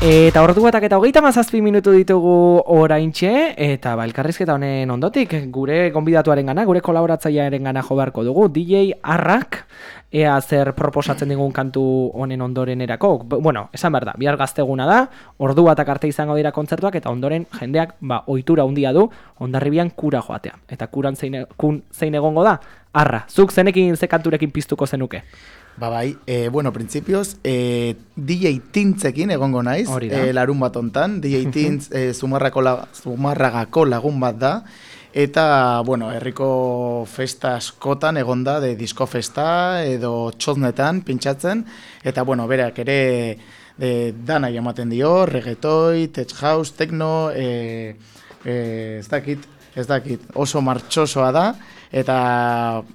Eta batak eta hogeita mazazpi minutu ditugu oraintxe, eta ba, elkarrizketa honen ondotik, gure gonbidatuaren gana, gure kolaboratzailearen gana jo beharko dugu, DJ Arrak, ea zer proposatzen digun kantu honen ondoren erako. Bueno, esan behar da, bihar gazteguna da, ordu batak arte izango dira kontzertuak, eta ondoren jendeak, ba, ohitura handia du, ondarribian kura joatea. Eta kuran zein, kun, zein egongo da? Arra, zuk zenekin ze kanturekin piztuko zenuke? Ba bai, e, bueno, printzipioz, e, DJ Tintzekin egongo naiz, e, larun bat ontan, DJ [laughs] Tintz e, Zumarrako la, Zumarragako lagun bat da, eta, bueno, herriko festa askotan egonda, de disko festa edo txoznetan pintxatzen, eta, bueno, berak ere e, dana ematen dio, reggaetoi, tech house, techno, e, e, ez dakit, ez dakit, oso martxosoa da, eta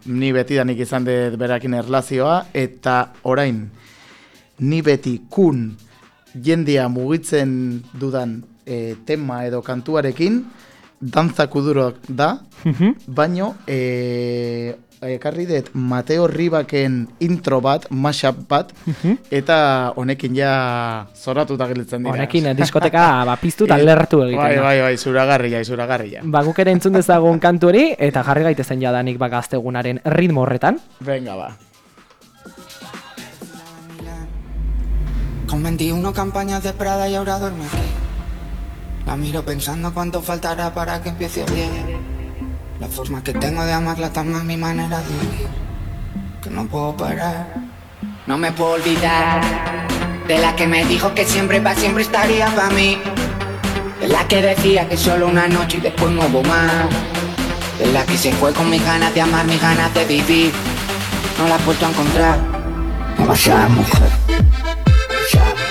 ni betidanik izan dut berakin erlazioa, eta orain, ni beti kun jendia mugitzen dudan e, tema edo kantuarekin, dantza kuduro da, baino, e, ekarri dut Mateo Ribaken intro bat, mashup bat, eta honekin ja zoratuta gelitzen dira. Honekin eh, diskoteka [laughs] ba, piztu eta lertu egiten Bai, da. bai, bai, zuragarria, zuragarria. Ba, guk ere entzun dezagun kantu hori, eta jarri gaitezen jadanik ba, gaztegunaren ritmo horretan. Venga, ba. Con 21 campañas de Prada y ahora duerme aquí. La miro pensando cuánto faltará para que empiece bien. La forma que tengo de amarla tan más mi manera de vivir. Que no puedo parar. No me puedo olvidar de la que me dijo que siempre para siempre estaría para mí. De la que decía que solo una noche y después no hubo más. De la que se fue con mis ganas de amar, mis ganas de vivir. No la he vuelto a encontrar. Demasiada mujer. Demasiada mujer.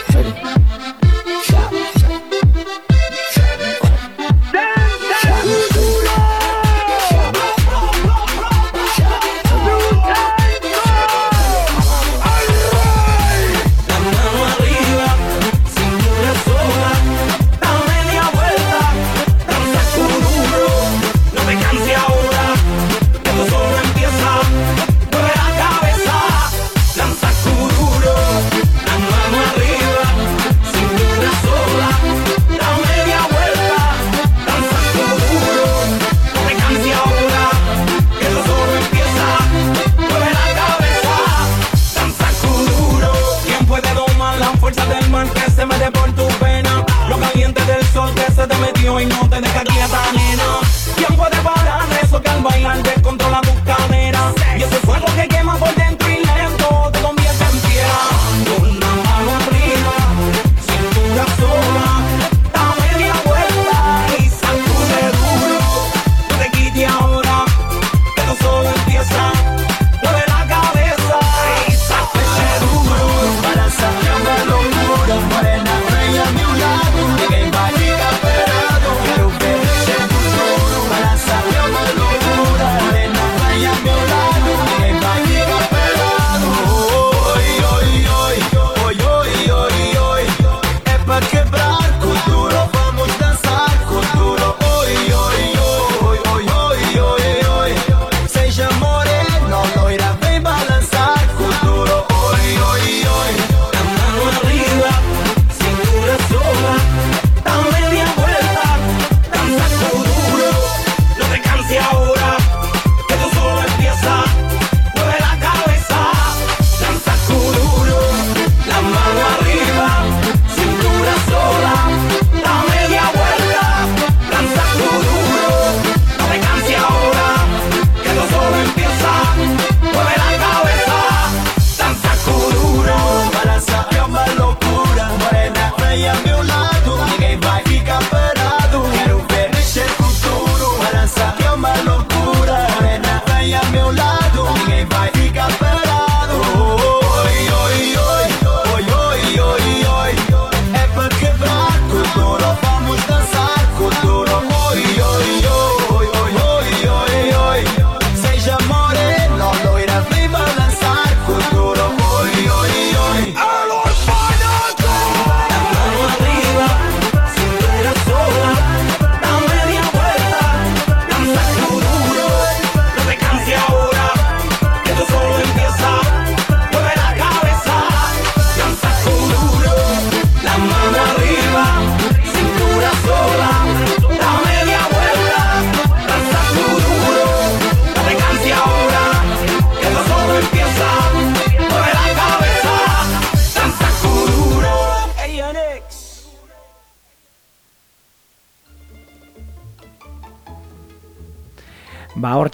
te deja quieta, nena. ¿Quién puede parar eso que al bailar te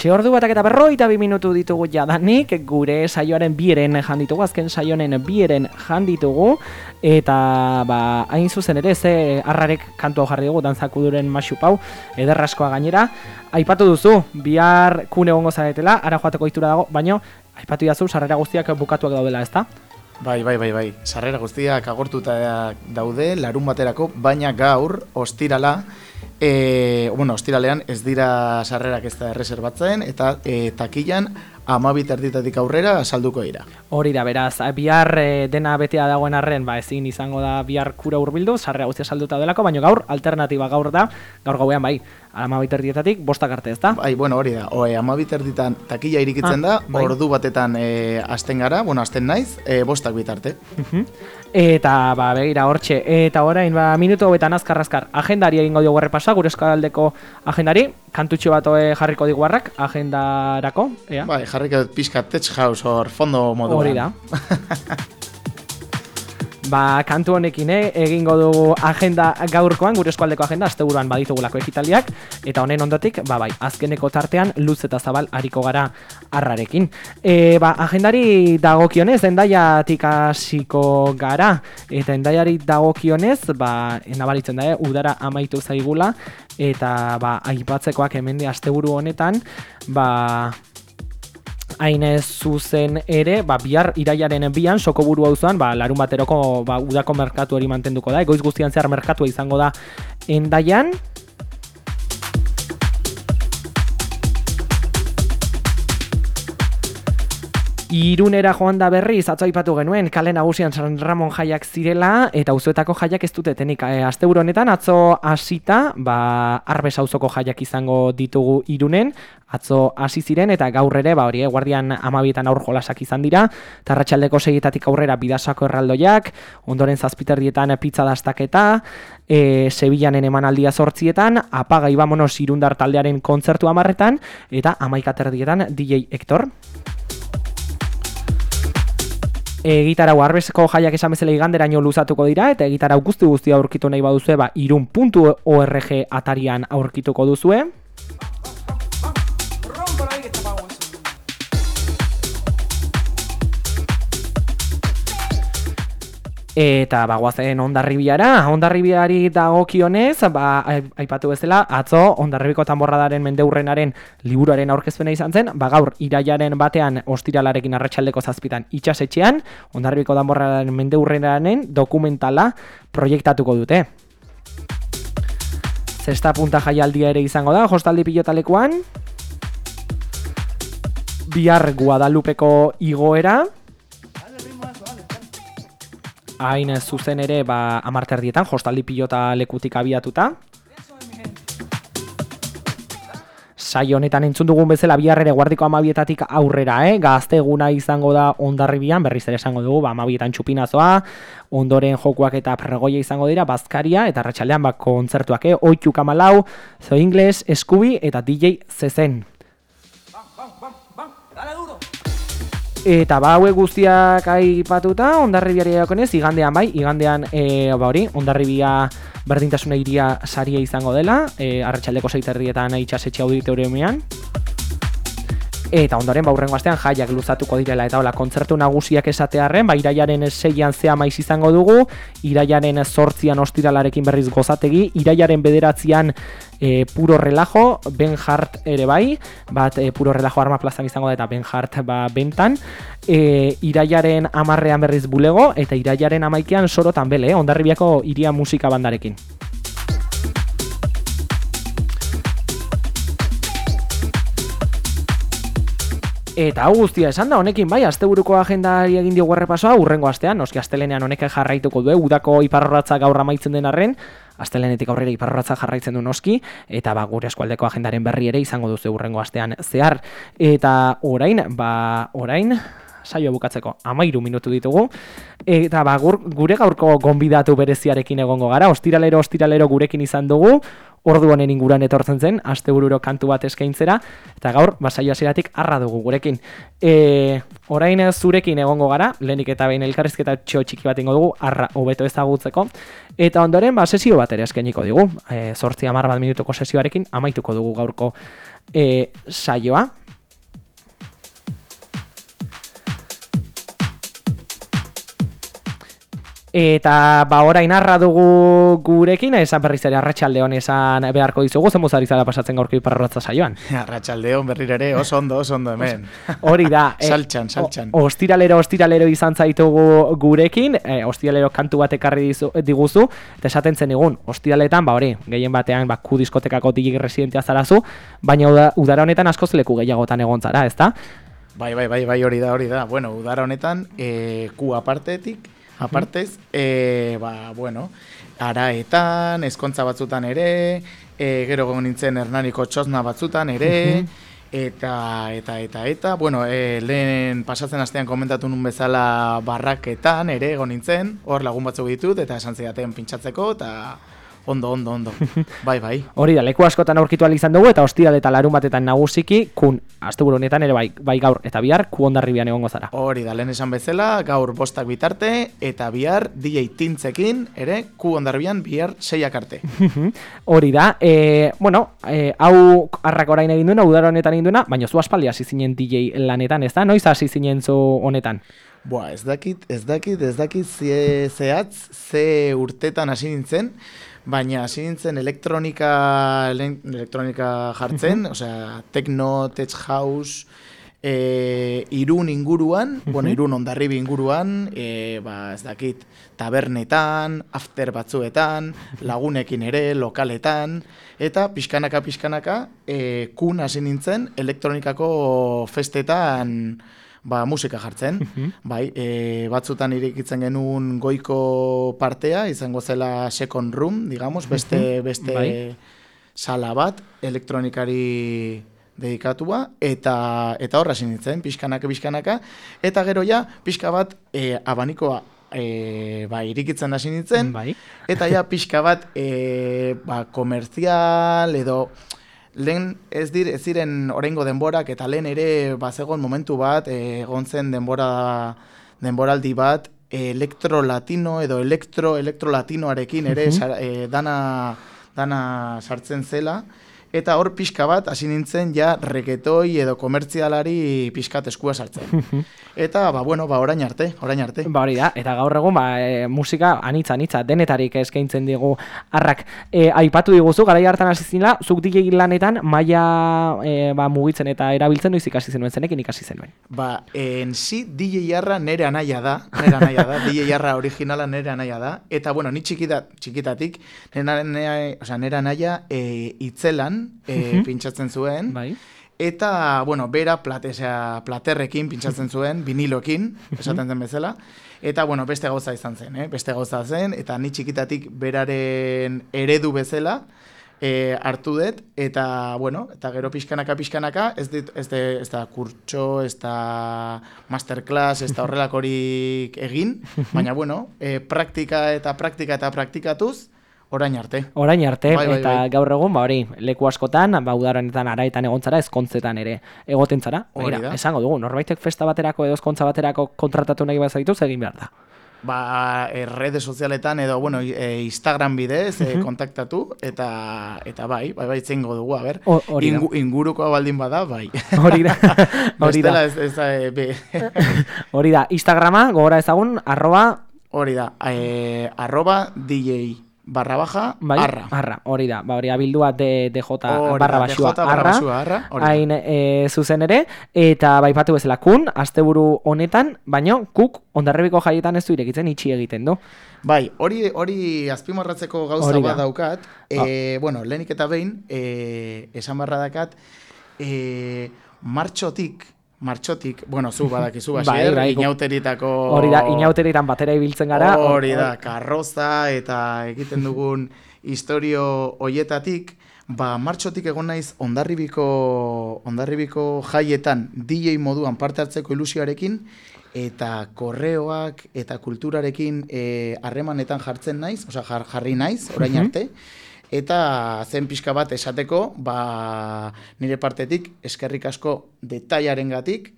hortxe ordu batak eta berroita bi minutu ditugu jadanik, gure saioaren bieren janditugu, azken saionen bieren janditugu, eta ba, hain zuzen ere, ze arrarek kantu hau jarri dugu, danzakuduren masu pau, ederraskoa gainera, aipatu duzu, bihar kune gongo zaretela, ara joateko itura dago, baino, aipatu jazu, sarrera guztiak bukatuak daudela, ezta? Bai, bai, bai, bai. Sarrera guztiak agortuta daude, larun baterako, baina gaur, ostirala, e, bueno, ostiralean ez dira sarrerak ez da erreserbatzen, eta e, takilan amabit erditatik aurrera salduko dira. Hori da, beraz, bihar e, dena betea dagoen arren, ba, ezin izango da bihar kura hurbildu, sarrera guztia salduta delako, baina gaur, alternatiba gaur da, gaur gauean bai, amabit erdietatik, bostak arte ez da? Bai, bueno, hori da, oe, amabit erditan takila irikitzen Ah, da, bai. ordu batetan e, asten gara, bueno, asten naiz, e, bostak bitarte. Eta, ba, begira, hortxe, eta orain, ba, minutu hobetan azkar azkar, agendari egingo diogu errepasa, gure eskaldeko agendari, kantutxo bat oe jarriko diguarrak, agendarako, ea? Bai, jarriko pixka Tech House hor fondo moduan. Hori da. [laughs] Ba, kantu honekin eh, egingo dugu agenda gaurkoan, gure eskualdeko agenda, asteburuan baditugulako ekitaldiak, eta honen ondotik, ba bai, azkeneko tartean luz eta zabal hariko gara arrarekin. E, ba, agendari dagokionez, endaiatik hasiko gara, eta endaiari dagokionez, ba, nabaritzen da, eh, udara amaitu zaigula, eta ba, aipatzekoak hemen asteburu honetan, ba, hain zuzen ere, ba, bihar iraiaren bian, soko buru auzoan, ba, larun bateroko ba, udako merkatu hori mantenduko da, egoiz guztian zehar merkatua izango da endaian, Irunera joan da berriz, atzo aipatu genuen, kale nagusian San Ramon jaiak zirela, eta auzoetako jaiak ez dute tenik. E, asteburu honetan, atzo hasita, ba, arbes auzoko jaiak izango ditugu irunen, atzo hasi ziren, eta gaur ere, ba, hori, eh, guardian amabietan aur jolasak izan dira, eta arratsaldeko seietatik aurrera bidasako erraldoiak, ondoren zazpiterdietan pizza dastaketa, e, Sevillanen emanaldia zortzietan, apaga ibamonos irundar taldearen kontzertu amarretan, eta amaikaterdietan DJ Hector. Egitarau arbezko jaiak esan bezala iganderaino luzatuko dira eta egitarau guzti guztia aurkitu nahi baduzue ba irun.org atarian aurkituko duzue. Eta ba goazen Hondarribiara, Hondarribiari dagokionez, ba ai- aipatu bezala, atzo Hondarribiko tanborradaren mendeurrenaren liburuaren aurkezpena izan zen, ba gaur iraiaren batean ostiralarekin arratsaldeko zazpitan itxasetxean, Hondarribiko tanborradaren mendeurrenaren dokumentala proiektatuko dute. Zesta punta jaialdia ere izango da, hostaldi pilotalekuan. Bihar Guadalupeko igoera, hain zuzen ere ba, amarterdietan, jostaldi pilota lekutik abiatuta. Saio honetan entzun dugun bezala bihar ere guardiko amabietatik aurrera, eh? gazte eguna izango da ondarribian, berriz ere esango dugu, ba, amabietan txupinazoa, ondoren jokuak eta pregoia izango dira, bazkaria, eta ratxaldean ba, kontzertuak, eh? oitu kamalau, zo ingles, eskubi, eta DJ zezen. Eta ba hauek guztiak aipatuta, ondarribiari dakonez, igandean bai, igandean e, ba hori, ondarribia berdintasuna iria saria izango dela, e, arratsaldeko seiterrietan itxasetxe auditoriumean. Eta ondoren ba hurrengo astean jaiak luzatuko direla eta hola kontzertu nagusiak esatearren, ba iraiaren seian zea maiz izango dugu, iraiaren zortzian ostiralarekin berriz gozategi, iraiaren bederatzian e, puro relajo, Ben Hart ere bai, bat e, puro relajo arma plazan izango da eta Ben Hart ba bentan, e, iraiaren amarrean berriz bulego, eta iraiaren amaikean sorotan bele, eh? ondarribiako iria musika bandarekin. Eta hau guztia esan da, honekin bai, asteburuko agendari egin diogu errepasoa, urrengo astean, noski astelenean honek jarraituko du, udako iparrorratza gaur amaitzen den arren, astelenetik aurrera iparrorratza jarraitzen du noski, eta ba, gure eskualdeko agendaren berri ere izango duzu urrengo astean zehar. Eta orain, ba, orain, saio bukatzeko amairu minutu ditugu, eta ba, gur, gure gaurko gonbidatu bereziarekin egongo gara, ostiralero, ostiralero gurekin izan dugu, ordu honen inguruan etortzen zen, astebururo kantu bat eskaintzera, eta gaur, basaio hasieratik arra dugu gurekin. E, orain zurekin egongo gara, lehenik eta behin elkarrizketa txo txiki bat ingo dugu, arra hobeto ezagutzeko, eta ondoren, ba, sesio bat ere eskainiko digu, e, sortzi amar bat minutuko sesioarekin, amaituko dugu gaurko e, saioa, Eta ba orain arra dugu gurekin, esan berriz ere arratsaldeon esan beharko dizugu, zen bozari zara pasatzen gaurko iparrotza saioan. [laughs] Arratxaldeon berriro ere, oso ondo, oso ondo hemen. Hori da. [laughs] eh, Saltxan, saltxan. o- Ostiralero, ostiralero izan zaitugu gurekin, eh, ostiralero kantu bat ekarri dizu, diguzu, eta esaten zen egun, ostiraletan, ba hori, gehien batean, ba, ku diskotekako DJ residentea zarazu, baina uda, udara honetan askoz leku gehiagotan egon zara, ezta? Bai, bai, bai, bai, hori da, hori da. Bueno, udara honetan, e, ku apartetik, apartez, e, ba, bueno, araetan, eskontza batzutan ere, e, gero egon nintzen hernaniko txosna batzutan ere, eta, eta, eta, eta, bueno, e, lehen pasatzen astean komentatu nun bezala barraketan ere egon nintzen, hor lagun batzuk ditut, eta esan zidaten pintsatzeko, eta ondo, ondo, ondo. [laughs] bai, bai. Hori da, leku askotan aurkitu izan dugu, eta ostiral eta larun batetan nagusiki, kun, asteburu honetan ere bai, bai gaur eta bihar, ku ondarribian egongo zara. Hori da, lehen esan bezala, gaur bostak bitarte, eta bihar DJ Tintzekin, ere, ku ondarbian bihar seiak arte. [laughs] Hori da, e, bueno, e, hau arrak orain egin duena, udara honetan egin duena, baina zu aspaldi hasi zinen DJ lanetan, ez da? Noiz hasi zinen zu honetan? Boa, ez dakit, ez dakit, ez dakit ze, zehatz, ze urtetan hasi nintzen, baina hasi nintzen elektronika, ele- elektronika jartzen, osea, techno, tech house, e, irun inguruan, bueno, irun ondarribi inguruan, e, ba, ez dakit, tabernetan, after batzuetan, lagunekin ere, lokaletan, eta pixkanaka, pixkanaka, e, kun hasi nintzen elektronikako festetan, ba, musika jartzen. bai, e, batzutan irekitzen genuen goiko partea, izango zela second room, digamos, beste, beste Bai. sala bat, elektronikari dedikatua, eta eta horra hasi nintzen, pixkanaka, pixkanaka, eta gero ja, pixka bat, e, abanikoa e, ba, irikitzen hasi nintzen, Bai. eta ja pixka bat e, ba, komerzial edo lehen ez dir ez ziren oraingo denborak eta lehen ere bazegon momentu bat e, egon zen denbora denboraldi bat elektro latino edo elektro elektro latinoarekin ere Mhm. sar- e, dana dana sartzen zela eta hor pixka bat hasi nintzen ja reketoi edo komertzialari pixkat eskua sartzen. [laughs] Eta ba bueno, ba orain arte, orain arte. Ba hori da, eta gaur egun ba, e, musika anitza anitza denetarik eskaintzen digu arrak. E, aipatu diguzu, garai hartan hasi zinela, zuk DJ lanetan maila e, ba, mugitzen eta erabiltzen noiz ikasi zenuen zenekin ikasi zenuen. Ba, en si DJ Jarra nere anaia da, nere anaia da, DJ Jarra originala nere anaia da, eta bueno, ni txikita, txikitatik, nere, nere, osea, nere anaia e, itzelan e, Mhm. pintsatzen zuen, Bai. eta, bueno, bera platesea, platerrekin pintsatzen zuen, vinilokin, esaten zen bezala, eta, bueno, beste gauza izan zen, eh? beste gauza zen, eta ni txikitatik beraren eredu bezala, e, hartu dut, eta, bueno, eta gero pixkanaka, pixkanaka, ez, dit, ez, de, ez da kurtso, ez da masterclass, ez da horrelakorik egin, baina, bueno, e, praktika eta praktika eta praktikatuz, orain arte. Orain arte, Bai, bai, eta bai. gaur egun, ba hori, leku askotan, ba udaronetan araetan egon zara, ezkontzetan ere egoten zara. Begira, esango dugu, norbaitek festa baterako edo ezkontza baterako kontratatu nahi bazaitu, egin behar da. ba, e, rede sozialetan edo, bueno, e, Instagram bidez e, Mhm. kontaktatu, eta, eta bai, bai, bai, zengo dugu, a ber, da. Ingu, ingurukoa baldin bada, bai. [laughs] Hori da, [laughs] hori da. Ez, ez, e, be, [laughs] Hori da, Instagrama, gogora ezagun, arroba, hori da, e, arroba DJ barra baja, bai, arra. arra, hori da, ba, hori abildua de, DJ barra basua, arra, hain e, zuzen ere, eta baipatu bezala kun, asteburu honetan, baino, kuk, ondarrebiko jaietan ez du irekitzen itxi egiten du. Bai, hori hori azpimarratzeko gauza bat daukat. E, bueno, lehenik eta behin, e, esan barra dakat, e, martxotik, martxotik, bueno, zu [laughs] badakizu Bai, basier, bai, inauteritako... Hori da, inauteritan batera ibiltzen gara. Hori da, karroza eta egiten dugun historio hoietatik, ba, martxotik egon naiz ondarribiko, ondarribiko jaietan DJ moduan parte hartzeko ilusioarekin, eta korreoak eta kulturarekin eh, harremanetan jartzen naiz, osea jar, jarri naiz, orain arte, eta zen pixka bat esateko, ba, nire partetik eskerrik asko detailarengatik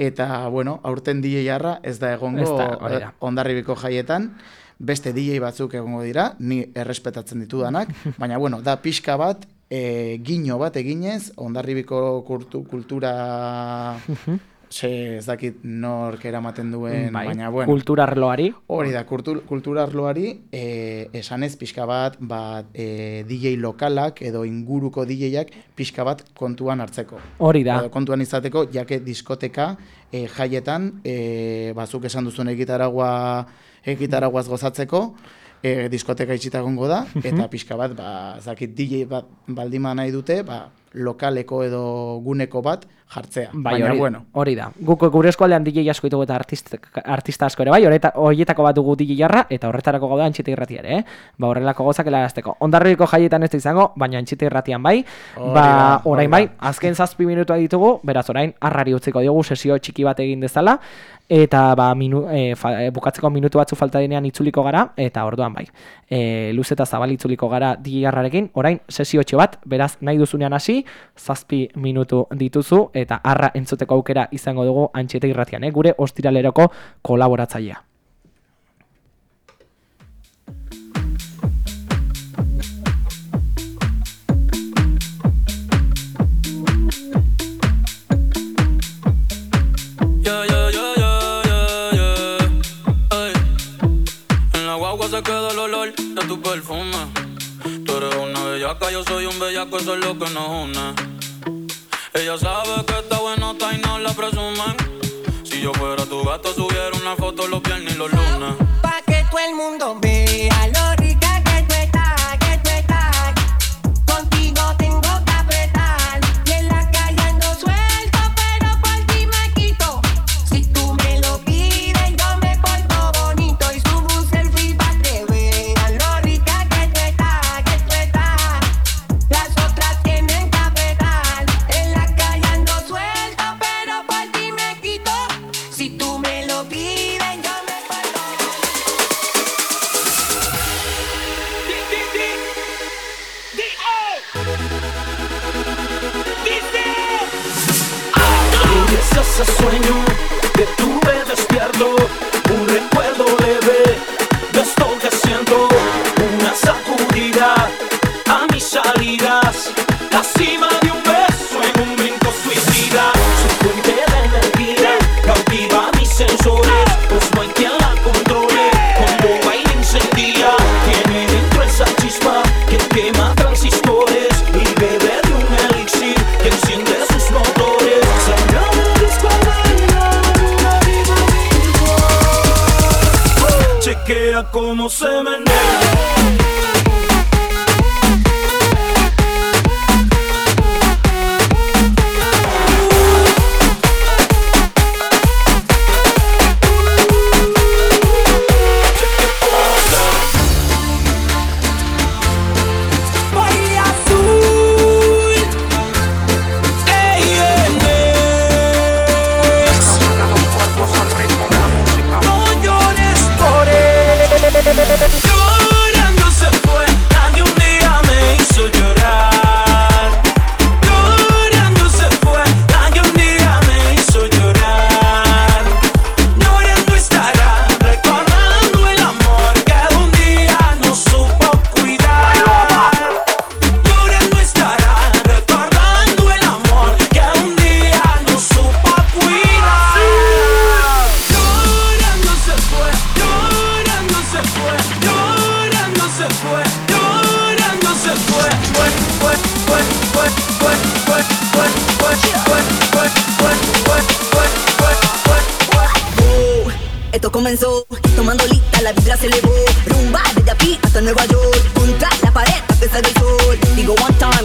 eta bueno, aurten DJ jarra ez da egongo Ez da, hori da. eh, ondarribiko jaietan, beste DJ batzuk egongo dira, ni errespetatzen ditudanak, [laughs] baina bueno, da pixka bat, e, gino bat eginez, ondarribiko kultu, kultura, se, ez dakit nork eramaten duen, Bai, baina bueno. kultura arloari. Hori da, kultur, kultura arloari, e, esanez pixka bat, bat e, DJ lokalak edo inguruko DJak pixka bat kontuan hartzeko. Hori da. Edo kontuan izateko, jake diskoteka e, jaietan, e, bazuk esan duzun egitaragua, egitaraguaz gozatzeko, e, diskoteka itxita egongo da, eta pixka bat, ba, ez dakit DJ bat baldima nahi dute, ba, lokaleko edo guneko bat jartzea. Bai, Baina, hori, bueno, hori da. Guk gure eskualdean DJ asko ditugu eta artist, artista asko ere bai, horietako bat dugu DJ jarra, eta horretarako gauda antxita irrati ere, eh? Ba, horrelako gozak helarazteko. Ondarriko jaietan ez izango, baina antxita irratian bai. Hori ba, orain bai, azken zazpi minutua ditugu, beraz orain, arrari utziko diogu sesio txiki bat egin dezala, eta ba, minu, e, fa, e, bukatzeko minutu batzu falta denean itzuliko gara, eta orduan bai. E, luz eta zabal itzuliko gara DJ jarrarekin, orain sesiotxo bat, beraz nahi duzunean hasi, zazpi minutu dituzu, eta arra entzuteko aukera izango dugu antxeta irratian, eh? gure ostiraleroko kolaboratzailea. Se queda el olor de tu perfume. Tú eres una bellaca, yo soy un bellaco, eso es lo que nos une. Ella sabe que está buenota y no la presumen. Si yo fuera tu gato, subiera una foto los viernes y los lunes. Pa' que todo el mundo vea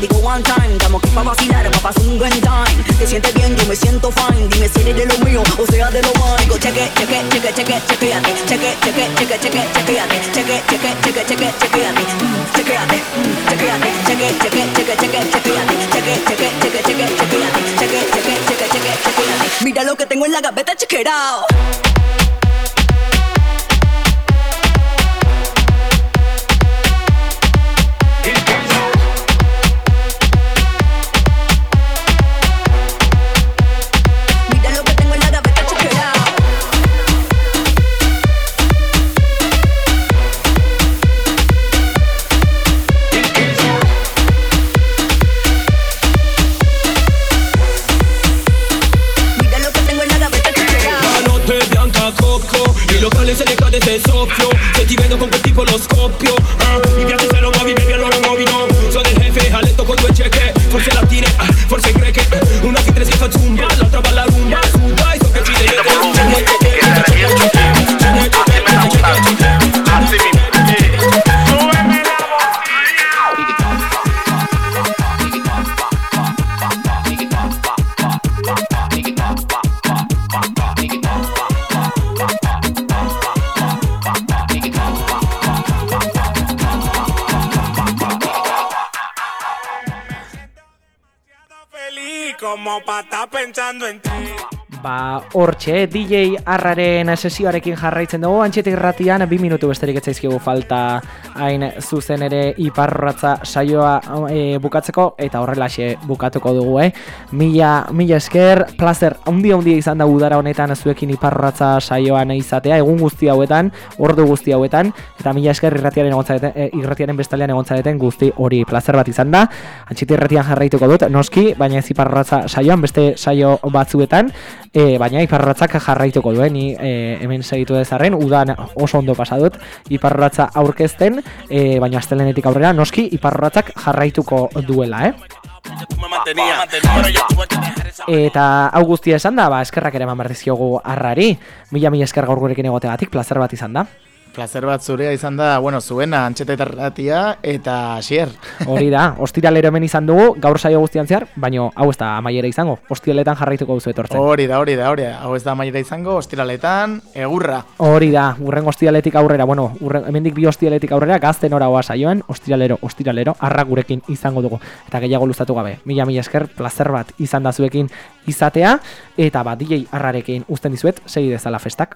digo one time. Estamos aquí para vacilar, para pasar un buen time. Te sientes bien, yo me siento fine. Dime si eres de lo mío o sea de lo mío. Digo cheque, cheque, cheque, cheque, chequeate. Cheque, cheque, cheque, cheque, chequeate. Cheque, cheque, cheque, cheque, chequeate. Mm, Chequeate, mm, chequeate. Cheque, cheque, cheque, cheque, chequeate. Cheque, cheque, cheque, cheque, chequeate. Cheque, cheque, cheque, cheque, chequeate. Mira lo que tengo en la gaveta, check male se ne cade se soffio. Se ti vedo con quel tipo lo scoppio ah, Mi piace se lo muovi baby allora muovi no Sono il jefe a letto con due cieche Forse latine, ah, forse greche ah, Una che si fa zumba, l'altra balla pensando en ti. Ba, hortxe, DJ Arraren sesioarekin jarraitzen dugu, antxetik irratian, bi minutu besterik etzaizkigu falta. Hain zuzen ere iparratza saioa e, bukatzeko, eta horrelaxe bukatuko dugu, eh? Mila, mila esker, placer, handi handi izan da udara honetan zuekin iparratza saioan izatea, egun guzti hauetan, ordu guzti hauetan, eta mila esker irratiaren, egontzareten, e, irratiaren bestalean egontzareten guzti hori. Placer bat izan da, antxetik irratian jarraituko dut, noski, baina ez iparratza saioan, beste saio batzuetan, e, baina iparratzak jarraituko duen, e, hemen segitu dezarren, udan oso ondo pasadut iparratza aurkezten, e, baina astelenetik aurrera noski iparratzak jarraituko duela, eh? Eta hau guztia esan da, ba, eskerrak ere eman behar dizkiogu arrari, mila mila esker gaur gurekin egotegatik, plazer bat izan da. Plazer bat zurea izan da, bueno, zuena antxetetarratia eta xier. Hori da, [laughs] ostiralero hemen izan dugu, gaur saio guztian zehar, baino hau ez da amaiera izango, ostiraletan jarraituko duzu etortzen. Hori da, hori da, hori da. Hau ez da amaiera izango, ostiraletan, egurra. Hori da, urren ostiraletik aurrera, bueno, urren, hemendik bi ostiraletik aurrera, gazten ora hoa saioan, ostiralero, ostiralero, arra gurekin izango dugu. Eta gehiago luzatu gabe, mila mila esker, plazer bat izan da zuekin izatea, eta ba, DJ arrarekin uzten dizuet, segi dezala festak.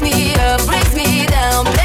me up, breaks me down.